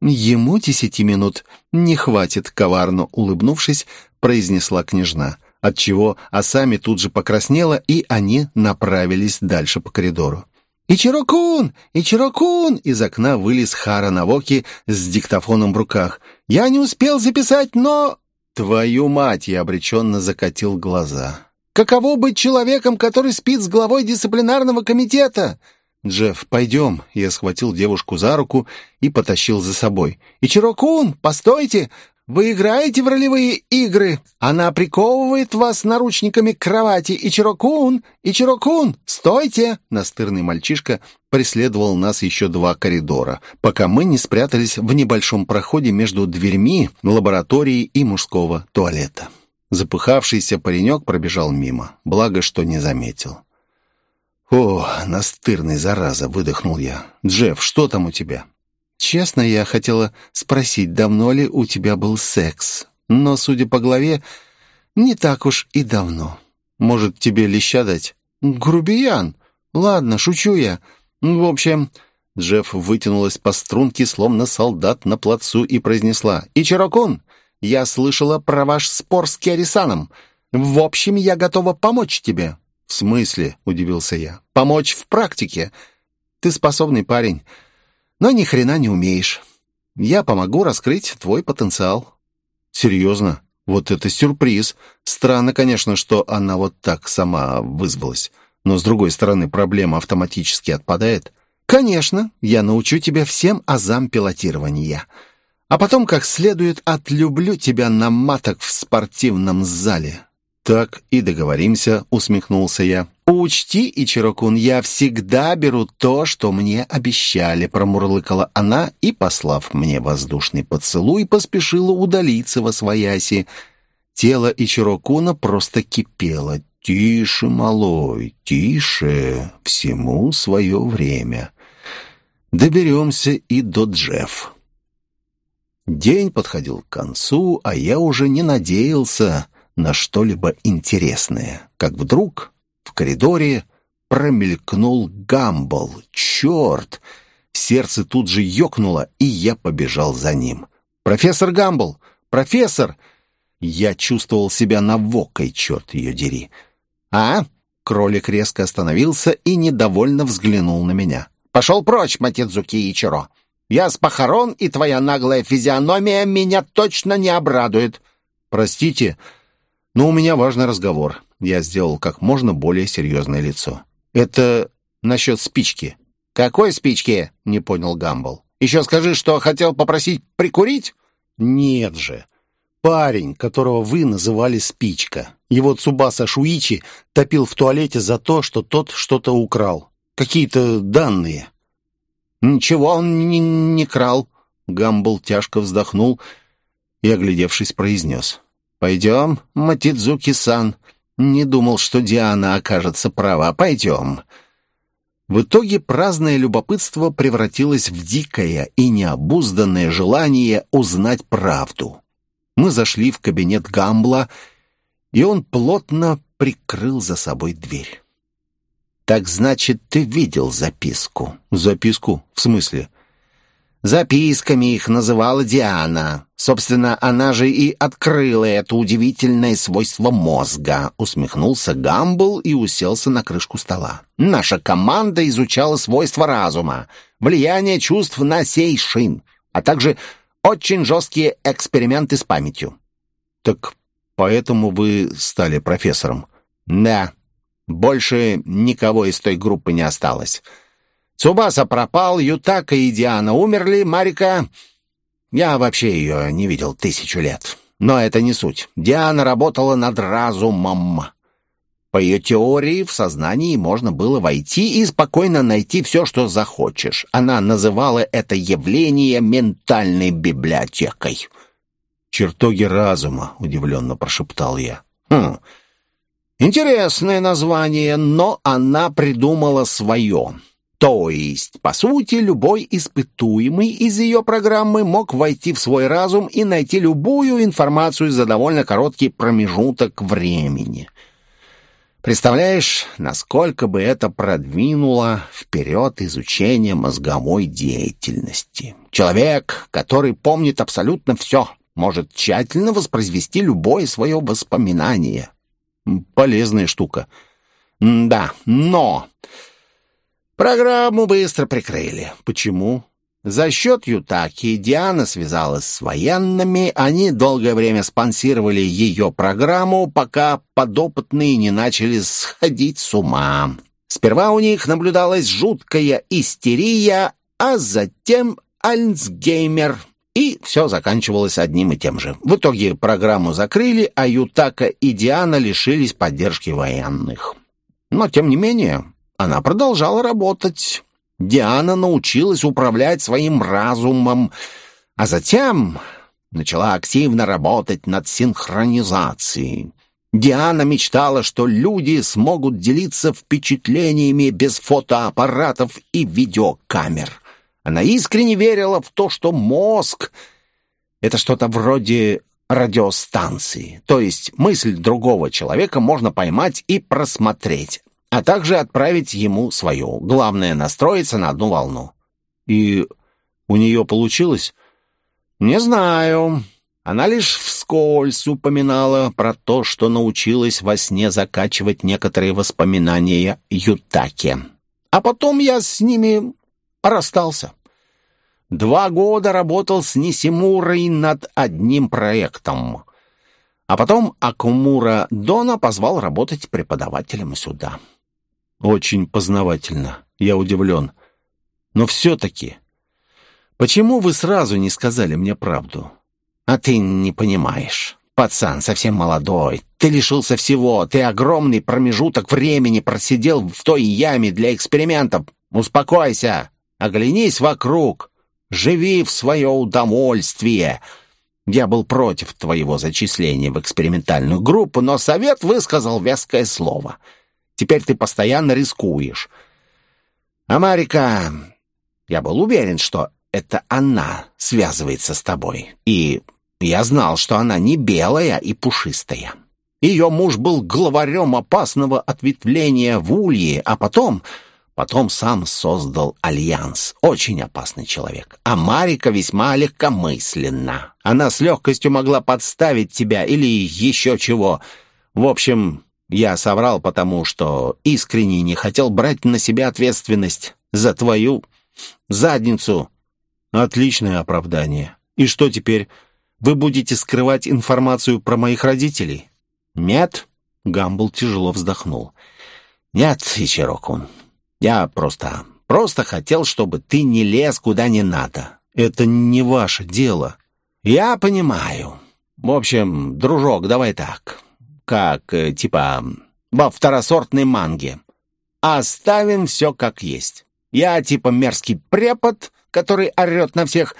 «Ему десяти минут не хватит», — коварно улыбнувшись, произнесла княжна отчего Асами тут же покраснела, и они направились дальше по коридору. «Ичирокун! Ичирокун!» Из окна вылез Хара Навоки с диктофоном в руках. «Я не успел записать, но...» «Твою мать!» — я обреченно закатил глаза. «Каково быть человеком, который спит с главой дисциплинарного комитета?» «Джефф, пойдем!» Я схватил девушку за руку и потащил за собой. «Ичирокун, постойте! Вы играете в ролевые игры. Она приковывает вас наручниками к кровати. И Чирокун, и Чирокун, стойте!» Настырный мальчишка преследовал нас еще два коридора, пока мы не спрятались в небольшом проходе между дверьми лаборатории и мужского туалета. Запыхавшийся паренек пробежал мимо, благо что не заметил. «О, настырный, зараза!» — выдохнул я. «Джефф, что там у тебя?» «Честно, я хотела спросить, давно ли у тебя был секс, но, судя по голове, не так уж и давно. Может, тебе леща дать?» «Грубиян! Ладно, шучу я. В общем...» Джефф вытянулась по струнке, словно солдат на плацу, и произнесла. «Ичирокун, я слышала про ваш спор с Киарисаном. В общем, я готова помочь тебе». «В смысле?» — удивился я. «Помочь в практике. Ты способный парень, но ни хрена не умеешь. Я помогу раскрыть твой потенциал». «Серьезно? Вот это сюрприз. Странно, конечно, что она вот так сама вызвалась. Но, с другой стороны, проблема автоматически отпадает». «Конечно, я научу тебя всем азам пилотирования. А потом, как следует, отлюблю тебя на маток в спортивном зале. «Так и договоримся», — усмехнулся я. «Учти, Ичирокун, я всегда беру то, что мне обещали», — промурлыкала она и, послав мне воздушный поцелуй, поспешила удалиться во свояси. Тело Ичирокуна просто кипело. «Тише, малой, тише, всему свое время. Доберемся и до Джефф». День подходил к концу, а я уже не надеялся на что-либо интересное, как вдруг в коридоре промелькнул Гамбл. Черт! Сердце тут же ёкнуло, и я побежал за ним. «Профессор Гамбл! Профессор!» Я чувствовал себя навокой, черт ее дери. «А?» Кролик резко остановился и недовольно взглянул на меня. «Пошел прочь, Матидзуки Ичиро! Я с похорон, и твоя наглая физиономия меня точно не обрадует!» «Простите, но у меня важный разговор. Я сделал как можно более серьезное лицо. Это насчет спички. «Какой спички?» — не понял Гамбл. «Еще скажи, что хотел попросить прикурить?» «Нет же. Парень, которого вы называли спичка. Его Цубаса Шуичи топил в туалете за то, что тот что-то украл. Какие-то данные». «Ничего он не, не крал». Гамбл тяжко вздохнул и, оглядевшись, произнес. «Пойдем, Матидзуки-сан. Не думал, что Диана окажется права. Пойдем». В итоге праздное любопытство превратилось в дикое и необузданное желание узнать правду. Мы зашли в кабинет Гамбла, и он плотно прикрыл за собой дверь. «Так значит, ты видел записку?» «Записку? В смысле?» Записками их называла Диана. Собственно, она же и открыла это удивительное свойство мозга. Усмехнулся Гамбл и уселся на крышку стола. Наша команда изучала свойства разума, влияние чувств на сей шин, а также очень жесткие эксперименты с памятью. Так поэтому вы стали профессором? Да. Больше никого из той группы не осталось. Цубаса пропал, Ютака и Диана умерли, Марика... Я вообще ее не видел тысячу лет. Но это не суть. Диана работала над разумом. По ее теории, в сознании можно было войти и спокойно найти все, что захочешь. Она называла это явление ментальной библиотекой. «Чертоги разума», — удивленно прошептал я. «Хм, интересное название, но она придумала свое». То есть, по сути, любой испытуемый из ее программы мог войти в свой разум и найти любую информацию за довольно короткий промежуток времени. Представляешь, насколько бы это продвинуло вперед изучение мозговой деятельности. Человек, который помнит абсолютно все, может тщательно воспроизвести любое свое воспоминание. Полезная штука. Да, но... Программу быстро прикрыли. Почему? За счет Ютаки Диана связалась с военными, они долгое время спонсировали ее программу, пока подопытные не начали сходить с ума. Сперва у них наблюдалась жуткая истерия, а затем Альцгеймер, и все заканчивалось одним и тем же. В итоге программу закрыли, а Ютака и Диана лишились поддержки военных. Но, тем не менее, она продолжала работать. Диана научилась управлять своим разумом, а затем начала активно работать над синхронизацией. Диана мечтала, что люди смогут делиться впечатлениями без фотоаппаратов и видеокамер. Она искренне верила в то, что мозг — это что-то вроде радиостанции, то есть мысль другого человека можно поймать и просмотреть, а также отправить ему свою. Главное — настроиться на одну волну. И у нее получилось? Не знаю. Она лишь вскользь упоминала про то, что научилась во сне закачивать некоторые воспоминания Ютаки. А потом я с ними расстался. Два года работал с Нисимурой над одним проектом. А потом Акумура Дона позвал работать преподавателем сюда. Очень познавательно. Я удивлен. Но все-таки... Почему вы сразу не сказали мне правду? А ты не понимаешь. Пацан совсем молодой. Ты лишился всего. Ты огромный промежуток времени просидел в той яме для экспериментов. Успокойся. Оглянись вокруг. Живи в свое удовольствие. Я был против твоего зачисления в экспериментальную группу, но совет высказал веское слово. Теперь ты постоянно рискуешь. Амарика, я был уверен, что это она связывается с тобой. И я знал, что она не белая и пушистая. Ее муж был главарем опасного ответвления в Улье, а потом Потом сам создал альянс. Очень опасный человек. А Марика весьма легкомысленна. Она с легкостью могла подставить тебя или еще чего. В общем, я соврал, потому что искренне не хотел брать на себя ответственность за твою задницу. Отличное оправдание. И что теперь? Вы будете скрывать информацию про моих родителей? Нет. Гамбл тяжело вздохнул. Нет, Ичирокун, я просто... просто хотел, чтобы ты не лез куда не надо. Это не ваше дело. Я понимаю. В общем, дружок, давай так. Как, э, типа, во второсортной манге. Оставим все как есть. Я типа мерзкий препод, который орет на всех,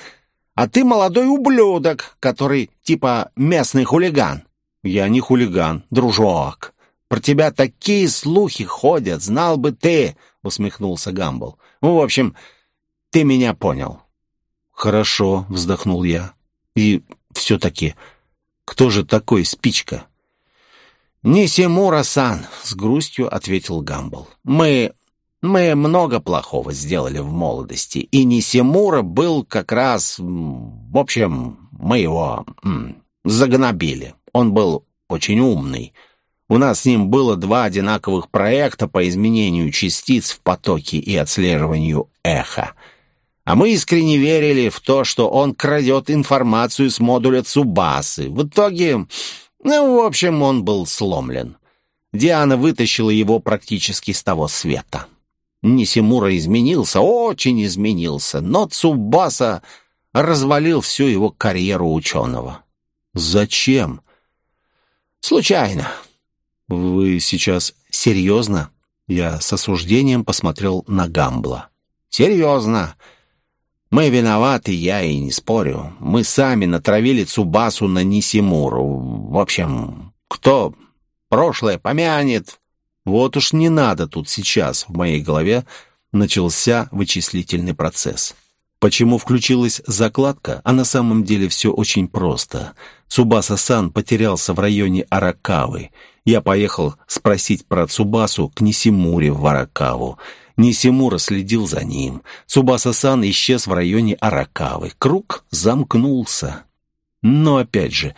а ты молодой ублюдок, который типа местный хулиган. Я не хулиган, дружок. Про тебя такие слухи ходят, знал бы ты. — усмехнулся Гамбл. «Ну, в общем, ты меня понял». «Хорошо», — вздохнул я. «И все-таки, кто же такой спичка?» «Нисимура-сан», — с грустью ответил Гамбл. «Мы... мы много плохого сделали в молодости, и Нисимура был как раз... В общем, мы его загнобили. Он был очень умный». У нас с ним было два одинаковых проекта по изменению частиц в потоке и отслеживанию эха. А мы искренне верили в то, что он крадет информацию с модуля Цубасы. В итоге, ну, в общем, он был сломлен. Диана вытащила его практически с того света. Нисимура изменился, очень изменился, но Цубаса развалил всю его карьеру ученого. «Зачем?» «Случайно. «Вы сейчас серьезно?» Я с осуждением посмотрел на Гамбла. «Серьезно. Мы виноваты, я и не спорю. Мы сами натравили Цубасу на Нисимуру. В общем, кто прошлое помянет...» Вот уж не надо тут сейчас. В моей голове начался вычислительный процесс. Почему включилась закладка? А на самом деле все очень просто. Цубаса-сан потерялся в районе Аракавы — я поехал спросить про Цубасу к Нисимуре в Варакаву. Нисимура следил за ним. Цубаса-сан исчез в районе Аракавы. Круг замкнулся. Но опять же,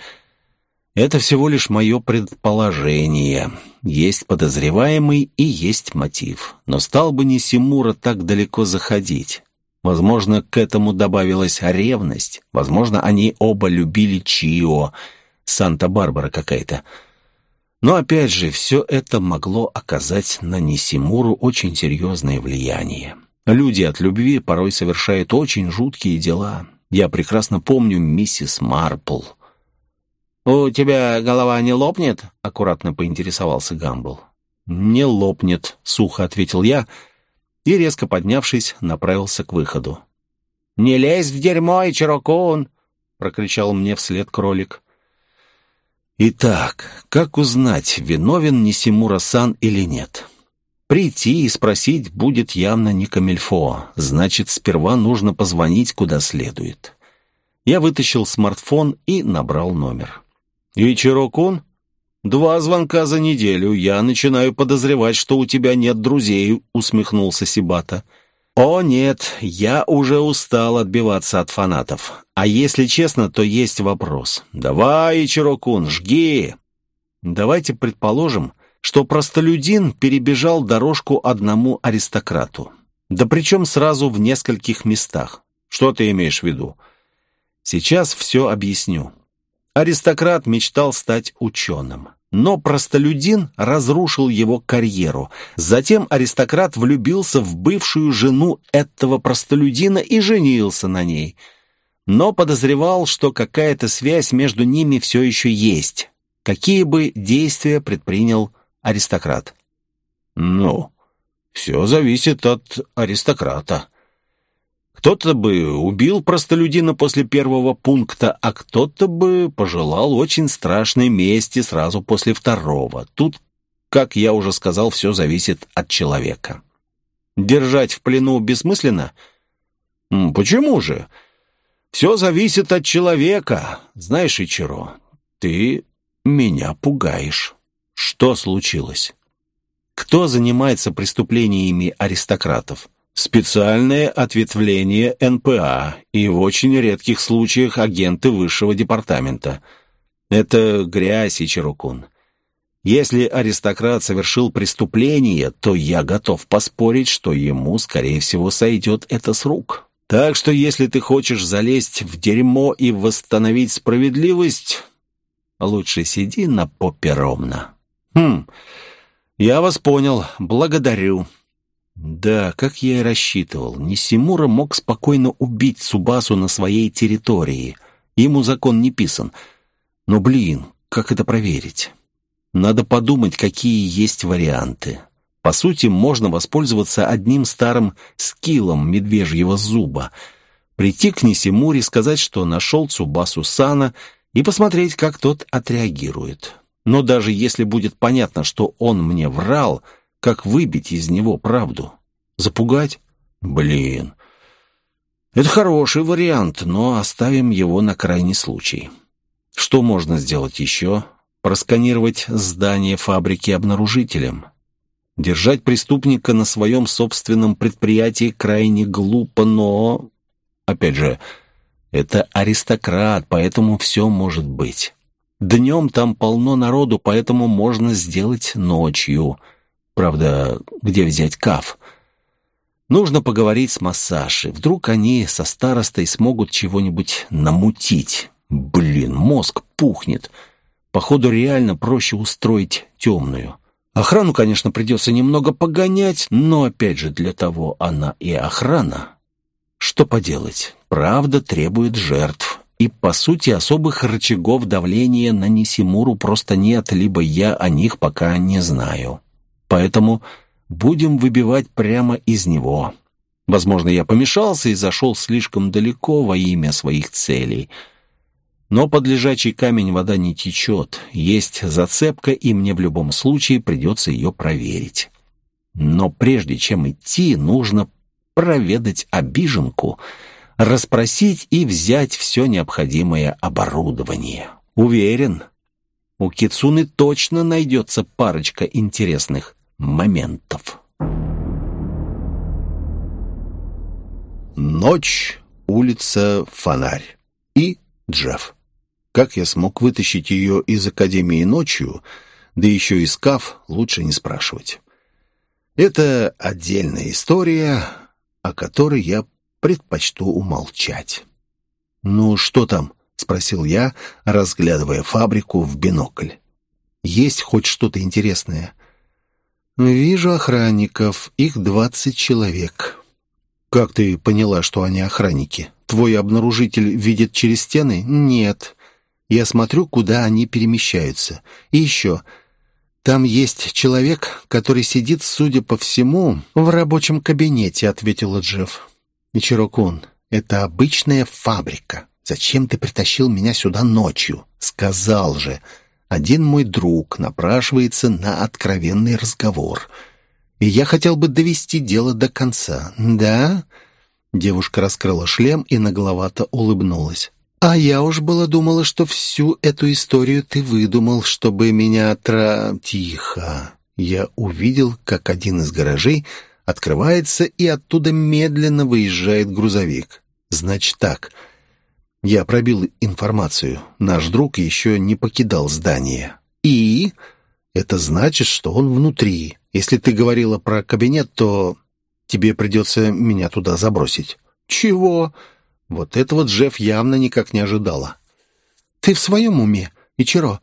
это всего лишь мое предположение. Есть подозреваемый и есть мотив. Но стал бы Нисимура так далеко заходить? Возможно, к этому добавилась ревность. Возможно, они оба любили Чио. Санта-Барбара какая-то. Но опять же, все это могло оказать на Нисимуру очень серьезное влияние. Люди от любви порой совершают очень жуткие дела. Я прекрасно помню миссис Марпл. «У тебя голова не лопнет?» — аккуратно поинтересовался Гамбл. «Не лопнет», — сухо ответил я и, резко поднявшись, направился к выходу. «Не лезь в дерьмо, Ичирокун! — прокричал мне вслед кролик. Итак, как узнать, виновен Нисимура-сан или нет? Прийти и спросить будет явно не камильфо, значит, сперва нужно позвонить куда следует. Я вытащил смартфон и набрал номер. «Ичиро-кун?» «Два звонка за неделю. Я начинаю подозревать, что у тебя нет друзей», — усмехнулся Сибата. «О, нет, я уже устал отбиваться от фанатов. А если честно, то есть вопрос. Давай, Ичирокун, жги!» Давайте предположим, что простолюдин перебежал дорожку одному аристократу. Да причем сразу в нескольких местах. Что ты имеешь в виду? Сейчас все объясню. Аристократ мечтал стать ученым. Но простолюдин разрушил его карьеру. Затем аристократ влюбился в бывшую жену этого простолюдина и женился на ней. Но подозревал, что какая-то связь между ними все еще есть. Какие бы действия предпринял аристократ? Ну, все зависит от аристократа. Кто-то бы убил простолюдина после первого пункта, а кто-то бы пожелал очень страшной мести сразу после второго. Тут, как я уже сказал, все зависит от человека. Держать в плену бессмысленно? Почему же? Все зависит от человека. Знаешь, Ичиро, ты меня пугаешь. Что случилось? Кто занимается преступлениями аристократов? Специальное ответвление НПА и в очень редких случаях агенты высшего департамента. Это грязь, Ичирокун. Если аристократ совершил преступление, то я готов поспорить, что ему, скорее всего, сойдет это с рук. Так что если ты хочешь залезть в дерьмо и восстановить справедливость, лучше сиди на попе ровно. Хм, я вас понял, благодарю. Да, как я и рассчитывал, Нисимура мог спокойно убить Субасу на своей территории. Ему закон не писан. Но, блин, как это проверить? Надо подумать, какие есть варианты. По сути, можно воспользоваться одним старым скиллом медвежьего зуба. Прийти к Нисимуре, сказать, что нашел Цубасу Сана, и посмотреть, как тот отреагирует. Но даже если будет понятно, что он мне врал — как выбить из него правду? Запугать? Блин. Это хороший вариант, но оставим его на крайний случай. Что можно сделать еще? Просканировать здание фабрики обнаружителем. Держать преступника на своем собственном предприятии крайне глупо, но... Опять же, это аристократ, поэтому все может быть. Днем там полно народу, поэтому можно сделать ночью — Правда, где взять каф? Нужно поговорить с массашей. Вдруг они со старостой смогут чего-нибудь намутить. Блин, мозг пухнет. Походу, реально проще устроить темную. Охрану, конечно, придется немного погонять, но, опять же, для того она и охрана. Что поделать? Правда требует жертв. И, по сути, особых рычагов давления на Нисимуру просто нет, либо я о них пока не знаю поэтому будем выбивать прямо из него. Возможно, я помешался и зашел слишком далеко во имя своих целей. Но под лежачий камень вода не течет. Есть зацепка, и мне в любом случае придется ее проверить. Но прежде чем идти, нужно проведать обиженку, расспросить и взять все необходимое оборудование. Уверен, у Кицуны точно найдется парочка интересных моментов. Ночь, улица, фонарь и Джефф. Как я смог вытащить ее из академии ночью, да еще и скаф, лучше не спрашивать. Это отдельная история, о которой я предпочту умолчать. «Ну, что там?» — спросил я, разглядывая фабрику в бинокль. «Есть хоть что-то интересное?» «Вижу охранников. Их двадцать человек». «Как ты поняла, что они охранники? Твой обнаружитель видит через стены?» «Нет. Я смотрю, куда они перемещаются. И еще...» «Там есть человек, который сидит, судя по всему, в рабочем кабинете», — ответила Джефф. «Ичирокун, это обычная фабрика. Зачем ты притащил меня сюда ночью? Сказал же. Один мой друг напрашивается на откровенный разговор. И я хотел бы довести дело до конца. Да? Девушка раскрыла шлем и нагловато улыбнулась. «А я уж было думала, что всю эту историю ты выдумал, чтобы меня отра...» «Тихо!» Я увидел, как один из гаражей открывается, и оттуда медленно выезжает грузовик. «Значит так...» Я пробил информацию. Наш друг еще не покидал здание. «И...» «Это значит, что он внутри. Если ты говорила про кабинет, то тебе придется меня туда забросить». «Чего?» Вот этого Джефф явно никак не ожидала. «Ты в своем уме, Ичиро?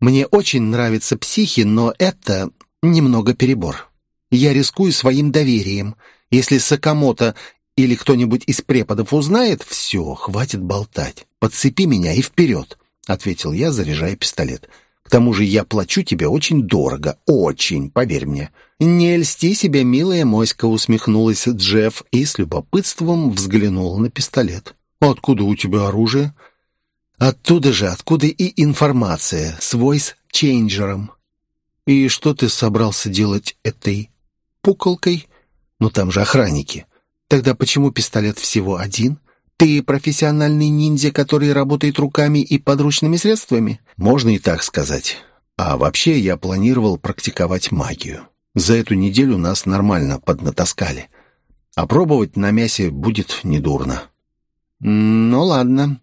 Мне очень нравятся психи, но это немного перебор. Я рискую своим доверием. Если Сакамото или кто-нибудь из преподов узнает, все, хватит болтать. Подцепи меня и вперед», — ответил я, заряжая пистолет. «К тому же я плачу тебе очень дорого, очень, поверь мне». «Не льсти себе, милая моська», — усмехнулась Джефф и с любопытством взглянула на пистолет. «Откуда у тебя оружие?» «Оттуда же, откуда и информация, с войс-чейнджером». «И что ты собрался делать этой пуколкой?» «Ну там же охранники». «Тогда почему пистолет всего один?» «Ты профессиональный ниндзя, который работает руками и подручными средствами?» «Можно и так сказать. А вообще я планировал практиковать магию». За эту неделю нас нормально поднатаскали. А пробовать на мясе будет недурно. Ну ладно.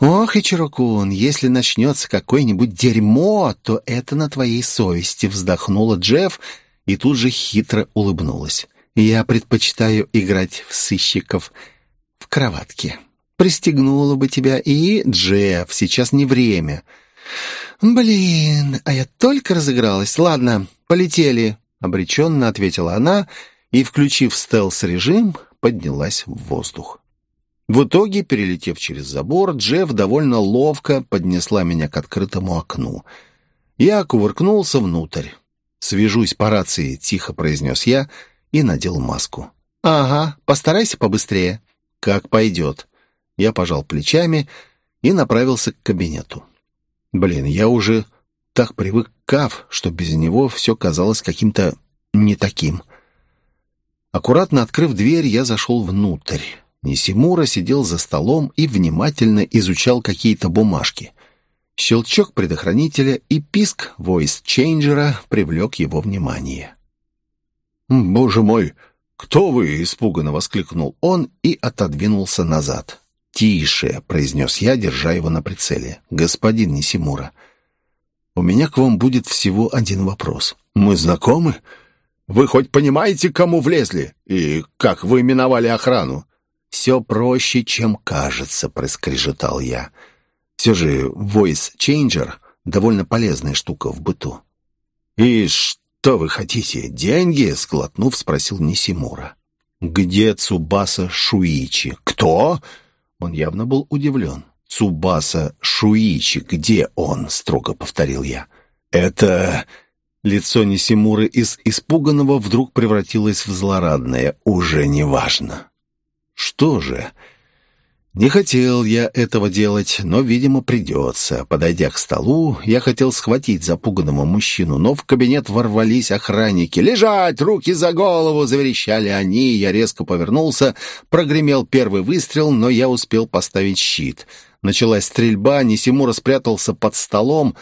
Ох, и Ичирокун, если начнется какое-нибудь дерьмо, то это на твоей совести, вздохнула Джефф и тут же хитро улыбнулась. Я предпочитаю играть в сыщиков в кроватке. Пристегнула бы тебя и... Джефф, сейчас не время. Блин, а я только разыгралась. Ладно, полетели. — обреченно ответила она и, включив стелс-режим, поднялась в воздух. В итоге, перелетев через забор, Джефф довольно ловко поднесла меня к открытому окну. Я кувыркнулся внутрь. «Свяжусь по рации», — тихо произнес я и надел маску. «Ага, постарайся побыстрее». «Как пойдет». Я пожал плечами и направился к кабинету. «Блин, я уже так привык к Кав, что без него все казалось каким-то не таким. Аккуратно открыв дверь, я зашел внутрь. Нисимура сидел за столом и внимательно изучал какие-то бумажки. Щелчок предохранителя и писк войс-чейнджера привлек его внимание. «Боже мой, кто вы?» — испуганно воскликнул он и отодвинулся назад. «Тише!» — произнес я, держа его на прицеле. «Господин Нисимура, у меня к вам будет всего один вопрос. Мы знакомы? Вы хоть понимаете, кому влезли? И как вы миновали охрану?» «Все проще, чем кажется», — проскрежетал я. «Все же voice changer — довольно полезная штука в быту». «И вы хотите, деньги?» — сглотнув, спросил Нисимура. «Где Цубаса Шуичи?» «Кто?» Он явно был удивлен. Цубаса Шуичи, где он?» — строго повторил я. «Это...» Лицо Нисимуры из испуганного вдруг превратилось в злорадное. «Уже неважно». «Что же?» Не хотел я этого делать, но, видимо, придется. Подойдя к столу, я хотел схватить запуганного мужчину, но в кабинет ворвались охранники. «Лежать! Руки за голову!» — заверещали они. Я резко повернулся, прогремел первый выстрел, но я успел поставить щит — Началась стрельба, Нисимура спрятался под столом.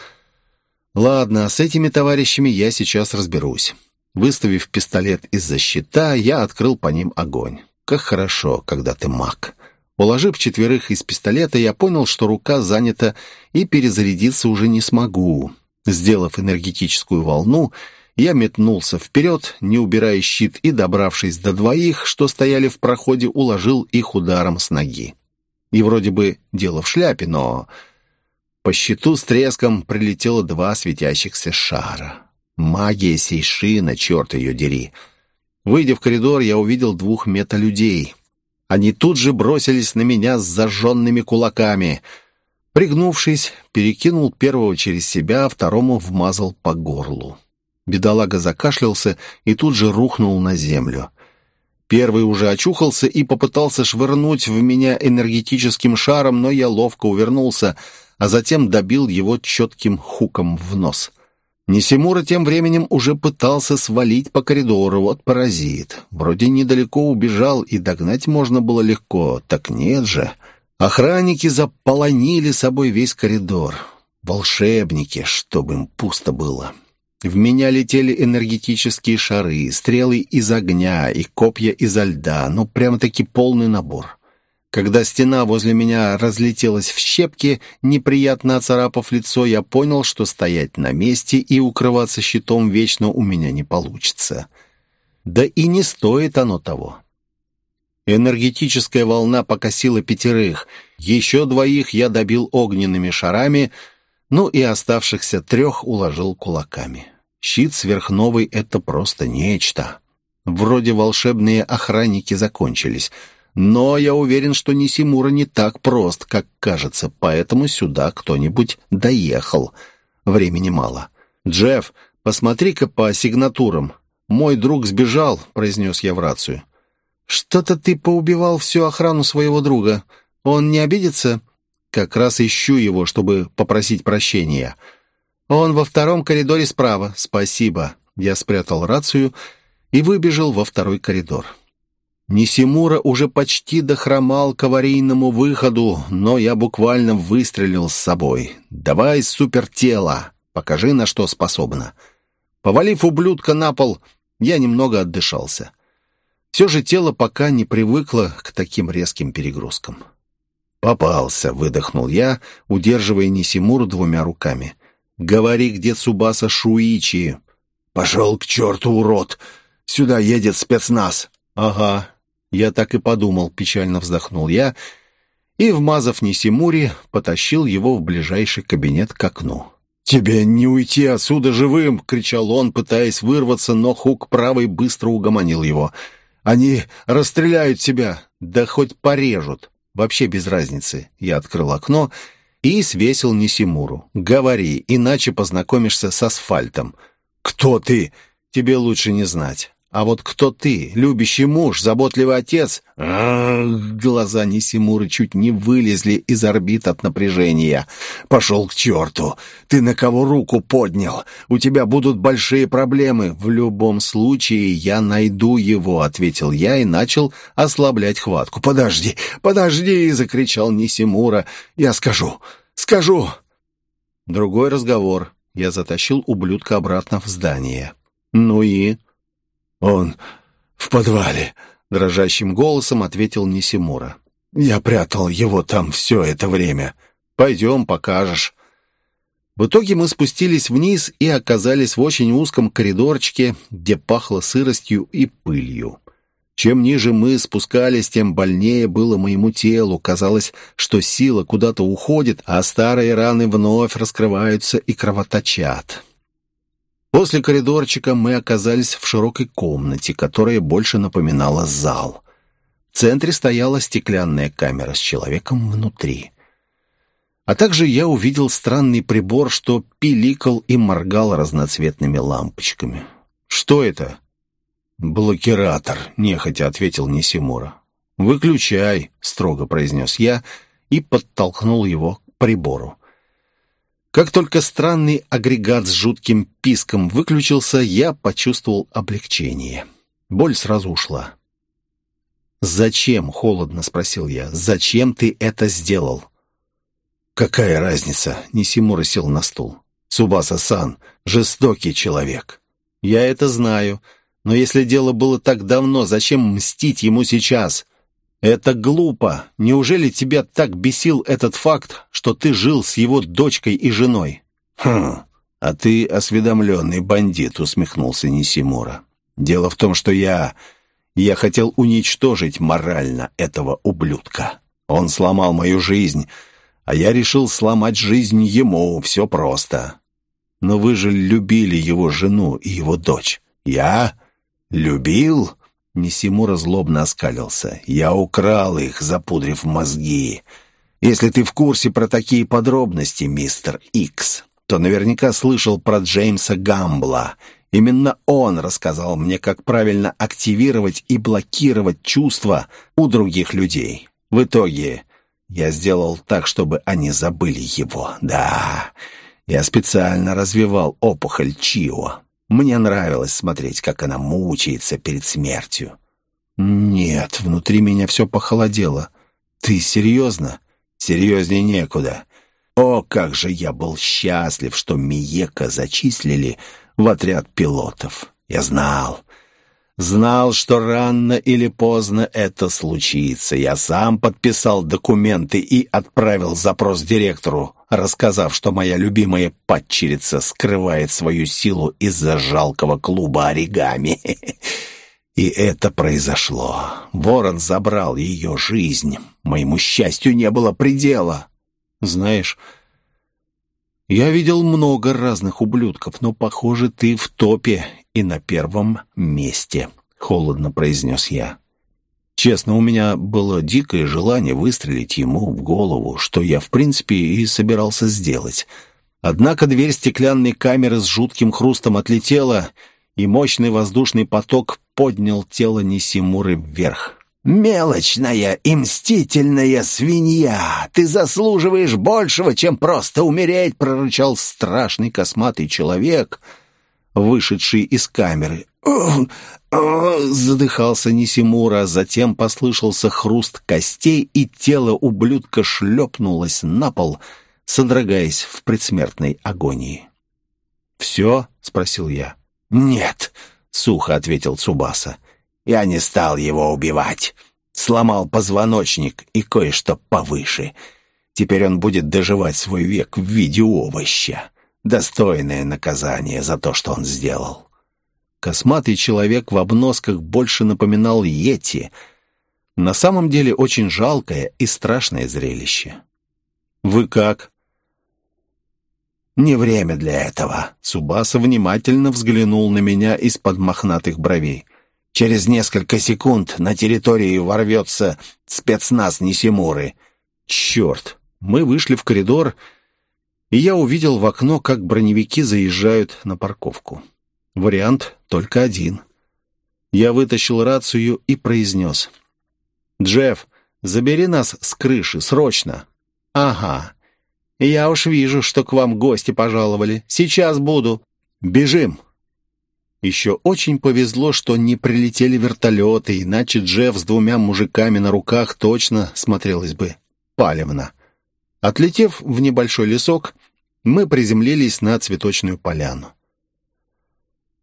Ладно, с этими товарищами я сейчас разберусь. Выставив пистолет из-за щита, я открыл по ним огонь. Как хорошо, когда ты маг. Уложив четверых из пистолета, я понял, что рука занята и перезарядиться уже не смогу. Сделав энергетическую волну, я метнулся вперед, не убирая щит, и, добравшись до двоих, что стояли в проходе, уложил их ударом с ноги. И вроде бы дело в шляпе, но... По щиту с треском прилетело два светящихся шара. Магия Сейшина, черт ее дери. Выйдя в коридор, я увидел двух металюдей. Они тут же бросились на меня с зажженными кулаками. Пригнувшись, перекинул первого через себя, а второму вмазал по горлу. Бедолага закашлялся и тут же рухнул на землю. Первый уже очухался и попытался швырнуть в меня энергетическим шаром, но я ловко увернулся, а затем добил его четким хуком в нос. Нисимура тем временем уже пытался свалить по коридору, вот паразит. Вроде недалеко убежал, и догнать можно было легко, так нет же. Охранники заполонили собой весь коридор. Волшебники, чтобы им пусто было. В меня летели энергетические шары, стрелы из огня и копья изо льда, ну прямо-таки полный набор. Когда стена возле меня разлетелась в щепки, неприятно оцарапав лицо, я понял, что стоять на месте и укрываться щитом вечно у меня не получится. Да и не стоит оно того. Энергетическая волна покосила пятерых, еще двоих я добил огненными шарами — ну и оставшихся трех уложил кулаками. Щит сверхновый — это просто нечто. Вроде волшебные охранники закончились, но я уверен, что Нисимура не так прост, как кажется, поэтому сюда кто-нибудь доехал. Времени мало. «Джефф, посмотри-ка по сигнатурам. Мой друг сбежал», — произнес я в рацию. «Что-то ты поубивал всю охрану своего друга. Он не обидится?» Как раз ищу его, чтобы попросить прощения. Он во втором коридоре справа. Спасибо. Я спрятал рацию и выбежал во второй коридор. Нисимура уже почти дохромал к аварийному выходу, но я буквально выстрелил с собой. «Давай, супертело! Покажи, на что способна!» Повалив ублюдка на пол, я немного отдышался. Все же тело пока не привыкло к таким резким перегрузкам. «Попался», — выдохнул я, удерживая Нисимуру двумя руками. «Говори, где Цубаса Шуичи?» «Пошел к черту, урод! Сюда едет спецназ!» «Ага, я так и подумал», — печально вздохнул я, и, вмазав Нисимури, потащил его в ближайший кабинет к окну. «Тебе не уйти отсюда живым!» — кричал он, пытаясь вырваться, но Хук правый быстро угомонил его. «Они расстреляют тебя, да хоть порежут!» Вообще без разницы. Я открыл окно и свесил Нисимуру. «Говори, иначе познакомишься с асфальтом». «Кто ты?» «Тебе лучше не знать». А вот кто ты, любящий муж, заботливый отец? Ах, глаза Нисимуры чуть не вылезли из орбит от напряжения. Пошел к черту! Ты на кого руку поднял? У тебя будут большие проблемы. В любом случае я найду его, ответил я и начал ослаблять хватку. Подожди, подожди, закричал Нисимура. Я скажу, скажу. Другой разговор. Я затащил ублюдка обратно в здание. Ну и... «Он в подвале», — дрожащим голосом ответил Нисимура. «Я прятал его там все это время. Пойдем, покажешь». В итоге мы спустились вниз и оказались в очень узком коридорчике, где пахло сыростью и пылью. Чем ниже мы спускались, тем больнее было моему телу. Казалось, что сила куда-то уходит, а старые раны вновь раскрываются и кровоточат. После коридорчика мы оказались в широкой комнате, которая больше напоминала зал. В центре стояла стеклянная камера с человеком внутри. А также я увидел странный прибор, что пиликал и моргал разноцветными лампочками. «Что это?» «Блокиратор», — нехотя ответил Нисимура. «Выключай», — строго произнес я и подтолкнул его к прибору. Как только странный агрегат с жутким писком выключился, я почувствовал облегчение. Боль сразу ушла. «Зачем?» — холодно спросил я. «Зачем ты это сделал?» «Какая разница?» — Нисимура сел на стул. «Цубаса-сан — жестокий человек». «Я это знаю. Но если дело было так давно, зачем мстить ему сейчас?» «Это глупо. Неужели тебя так бесил этот факт, что ты жил с его дочкой и женой?» «Хм, а ты осведомленный бандит», — усмехнулся Нисимура. «Дело в том, что я... я хотел уничтожить морально этого ублюдка. Он сломал мою жизнь, а я решил сломать жизнь ему. Все просто. Но вы же любили его жену и его дочь. Я? Любил?» Нисимура злобно оскалился. «Я украл их, запудрив мозги. Если ты в курсе про такие подробности, мистер Икс, то наверняка слышал про Джеймса Гамбла Именно он рассказал мне, как правильно активировать и блокировать чувства у других людей. В итоге я сделал так, чтобы они забыли его. Да, я специально развивал опухоль Чио. Мне нравилось смотреть, как она мучается перед смертью. Нет, внутри меня все похолодело. Ты серьезно? Серьезнее некуда. О, как же я был счастлив, что Миека зачислили в отряд пилотов. Я знал, знал, что рано или поздно это случится. Я сам подписал документы и отправил запрос директору, рассказав, что моя любимая падчерица скрывает свою силу из-за жалкого клуба оригами. И это произошло. Ворон забрал ее жизнь. Моему счастью не было предела. Знаешь, я видел много разных ублюдков, но, похоже, ты в топе и на первом месте, — холодно произнес я. Честно, у меня было дикое желание выстрелить ему в голову, что я, в принципе, и собирался сделать. Однако дверь стеклянной камеры с жутким хрустом отлетела, и мощный воздушный поток поднял тело Нисимуры вверх. «Мелочная и мстительная свинья! Ты заслуживаешь большего, чем просто умереть!» — прорычал страшный косматый человек, вышедший из камеры. «О, о, задыхался Нисимура, затем послышался хруст костей, и тело ублюдка шлепнулось на пол, содрогаясь в предсмертной агонии. «Все?» — спросил я. «Нет», — сухо ответил Цубаса. «Я не стал его убивать. Сломал позвоночник и кое-что повыше. Теперь он будет доживать свой век в виде овоща. Достойное наказание за то, что он сделал». Косматый человек в обносках больше напоминал Йети. На самом деле очень жалкое и страшное зрелище. «Вы как?» «Не время для этого». Субаса внимательно взглянул на меня из-под мохнатых бровей. «Через несколько секунд на территорию ворвется спецназ Нисимуры». «Черт!» Мы вышли в коридор, я увидел в окно, как броневики заезжают на парковку. Вариант только один. Я вытащил рацию и произнес. «Джефф, забери нас с крыши, срочно!» «Ага, «Я уж вижу, что к вам гости пожаловали. Сейчас буду. Бежим!» Еще очень повезло, что не прилетели вертолеты, иначе Джефф с двумя мужиками на руках точно смотрелось бы палевно. Отлетев в небольшой лесок, мы приземлились на цветочную поляну.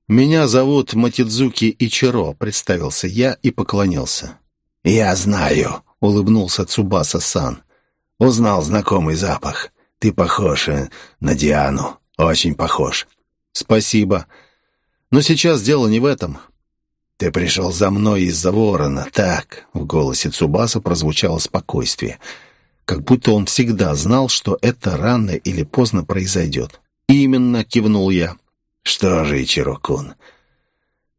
«Меня зовут Матидзуки Ичиро», — представился я и поклонился. «Я знаю», — улыбнулся Цубаса-сан. «Узнал знакомый запах. Ты похож э, на Диану. Очень похож. Спасибо. Но сейчас дело не в этом. Ты пришел за мной из-за ворона, так? В голосе Цубаса прозвучало спокойствие. Как будто он всегда знал, что это рано или поздно произойдет. «Именно», — кивнул я. «Что же, Ичирокун,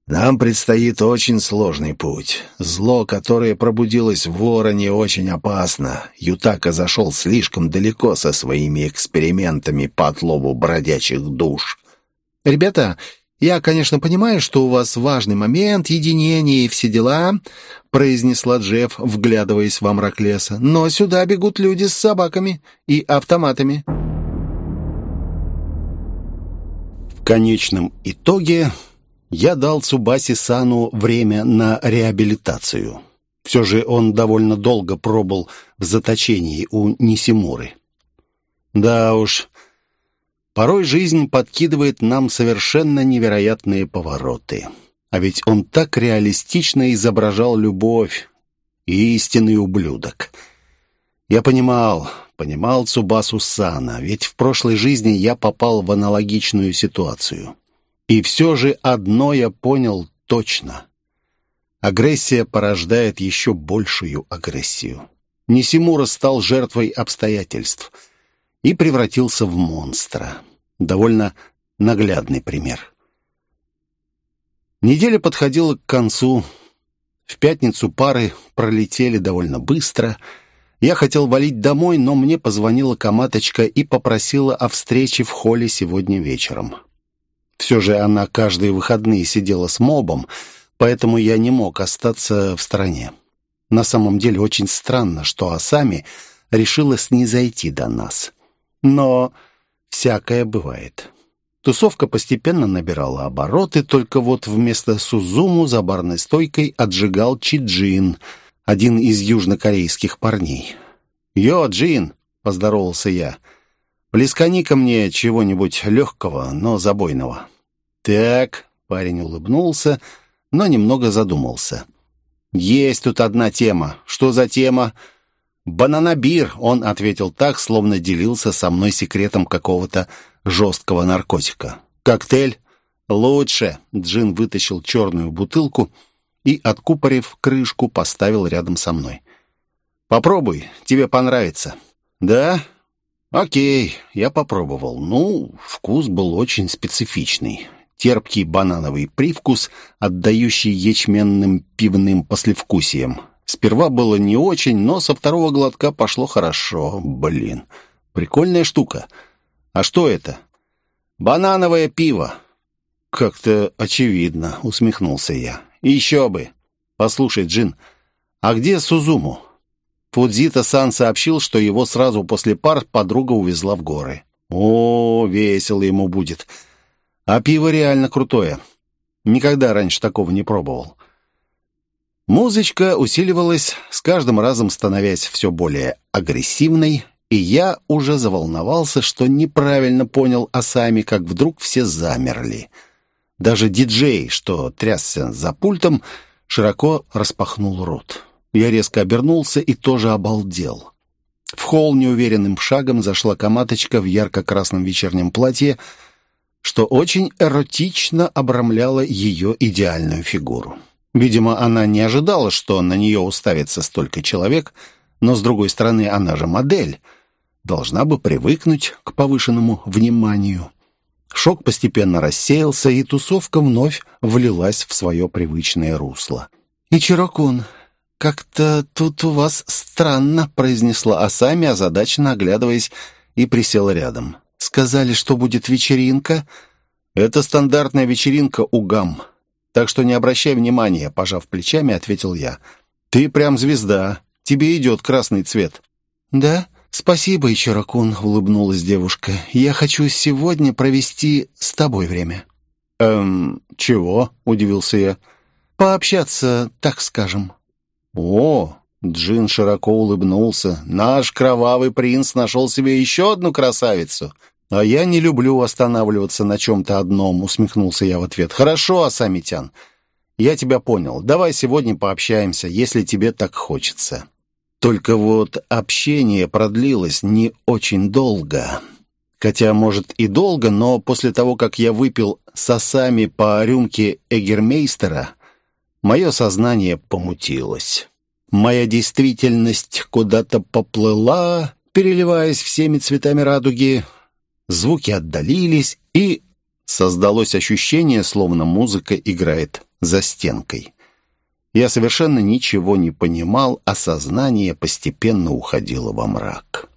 нам предстоит очень сложный путь. Зло, которое пробудилось в Вороне, очень опасно. Ютака зашел слишком далеко со своими экспериментами по отлову бродячих душ. «Ребята, я, конечно, понимаю, что у вас важный момент, единение и все дела», произнесла Джефф, вглядываясь во мрак леса. «Но сюда бегут люди с собаками и автоматами». В конечном итоге я дал Цубаси Сану время на реабилитацию. Все же он довольно долго пробыл в заточении у Нисимуры. Да уж, порой жизнь подкидывает нам совершенно невероятные повороты. А ведь он так реалистично изображал любовь и истинный ублюдок. Я понимал, понимал Цубасу Сана, ведь в прошлой жизни я попал в аналогичную ситуацию. И все же одно я понял точно. Агрессия порождает еще большую агрессию. Нисимура стал жертвой обстоятельств и превратился в монстра. Довольно наглядный пример. Неделя подходила к концу. В пятницу пары пролетели довольно быстро. Я хотел валить домой, но мне позвонила коматочка и попросила о встрече в холле сегодня вечером. Все же она каждые выходные сидела с мобом, поэтому я не мог остаться в стороне. На самом деле очень странно, что Асами решила снизойти до нас. Но всякое бывает. Тусовка постепенно набирала обороты, только вот вместо Сузуму за барной стойкой отжигал Чиджин, один из южнокорейских парней. «Йо, Джин!» — поздоровался я. «Плескани ко мне чего-нибудь легкого, но забойного». «Так», — парень улыбнулся, но немного задумался. «Есть тут одна тема. Что за тема?» «Бананабир», — он ответил так, словно делился со мной секретом какого-то жесткого наркотика. «Коктейль?» «Лучше». Джин вытащил черную бутылку и, откупорив крышку, поставил рядом со мной. «Попробуй, тебе понравится». «Да?» «Окей, я попробовал. Ну, вкус был очень специфичный. Терпкий банановый привкус, отдающий ячменным пивным послевкусием. Сперва было не очень, но со второго глотка пошло хорошо. Блин, прикольная штука. А что это? Банановое пиво. Как-то очевидно, усмехнулся я. еще бы. Послушай, Джин, а где Сузуму? Фудзита-сан сообщил, что его сразу после пар подруга увезла в горы. О, весело ему будет. А пиво реально крутое. Никогда раньше такого не пробовал. Музычка усиливалась, с каждым разом становясь все более агрессивной, и я уже заволновался, что неправильно понял Асами, как вдруг все замерли. Даже диджей, что трясся за пультом, широко распахнул рот. Я резко обернулся и тоже обалдел. В холл неуверенным шагом зашла коматочка в ярко-красном вечернем платье, что очень эротично обрамляло ее идеальную фигуру. Видимо, она не ожидала, что на нее уставится столько человек, но, с другой стороны, она же модель. Должна бы привыкнуть к повышенному вниманию. Шок постепенно рассеялся, и тусовка вновь влилась в свое привычное русло. «Ичирокун, как-то тут у вас странно», — произнесла Асами, озадаченно оглядываясь, и присела рядом. «Сказали, что будет вечеринка?» «Это стандартная вечеринка у ГАМ, так что не обращай внимания», — пожав плечами, ответил я. «Ты прям звезда. Тебе идет красный цвет». «Да? Спасибо, Ичирокун», — улыбнулась девушка. «Я хочу сегодня провести с тобой время». «Эм, чего?» — удивился я. «Пообщаться, так скажем». «О!» — Джин широко улыбнулся. «Наш кровавый принц нашел себе еще одну красавицу». «А я не люблю останавливаться на чем-то одном», — усмехнулся я в ответ. «Хорошо, Асамитян, я тебя понял. Давай сегодня пообщаемся, если тебе так хочется». Только вот общение продлилось не очень долго. Хотя, может, и долго, но после того, как я выпил с осами по рюмке Эгермейстера, мое сознание помутилось. Моя действительность куда-то поплыла, переливаясь всеми цветами радуги. Звуки отдалились, и создалось ощущение, словно музыка играет за стенкой. Я совершенно ничего не понимал, а сознание постепенно уходило во мрак.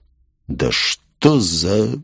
«Да что за...»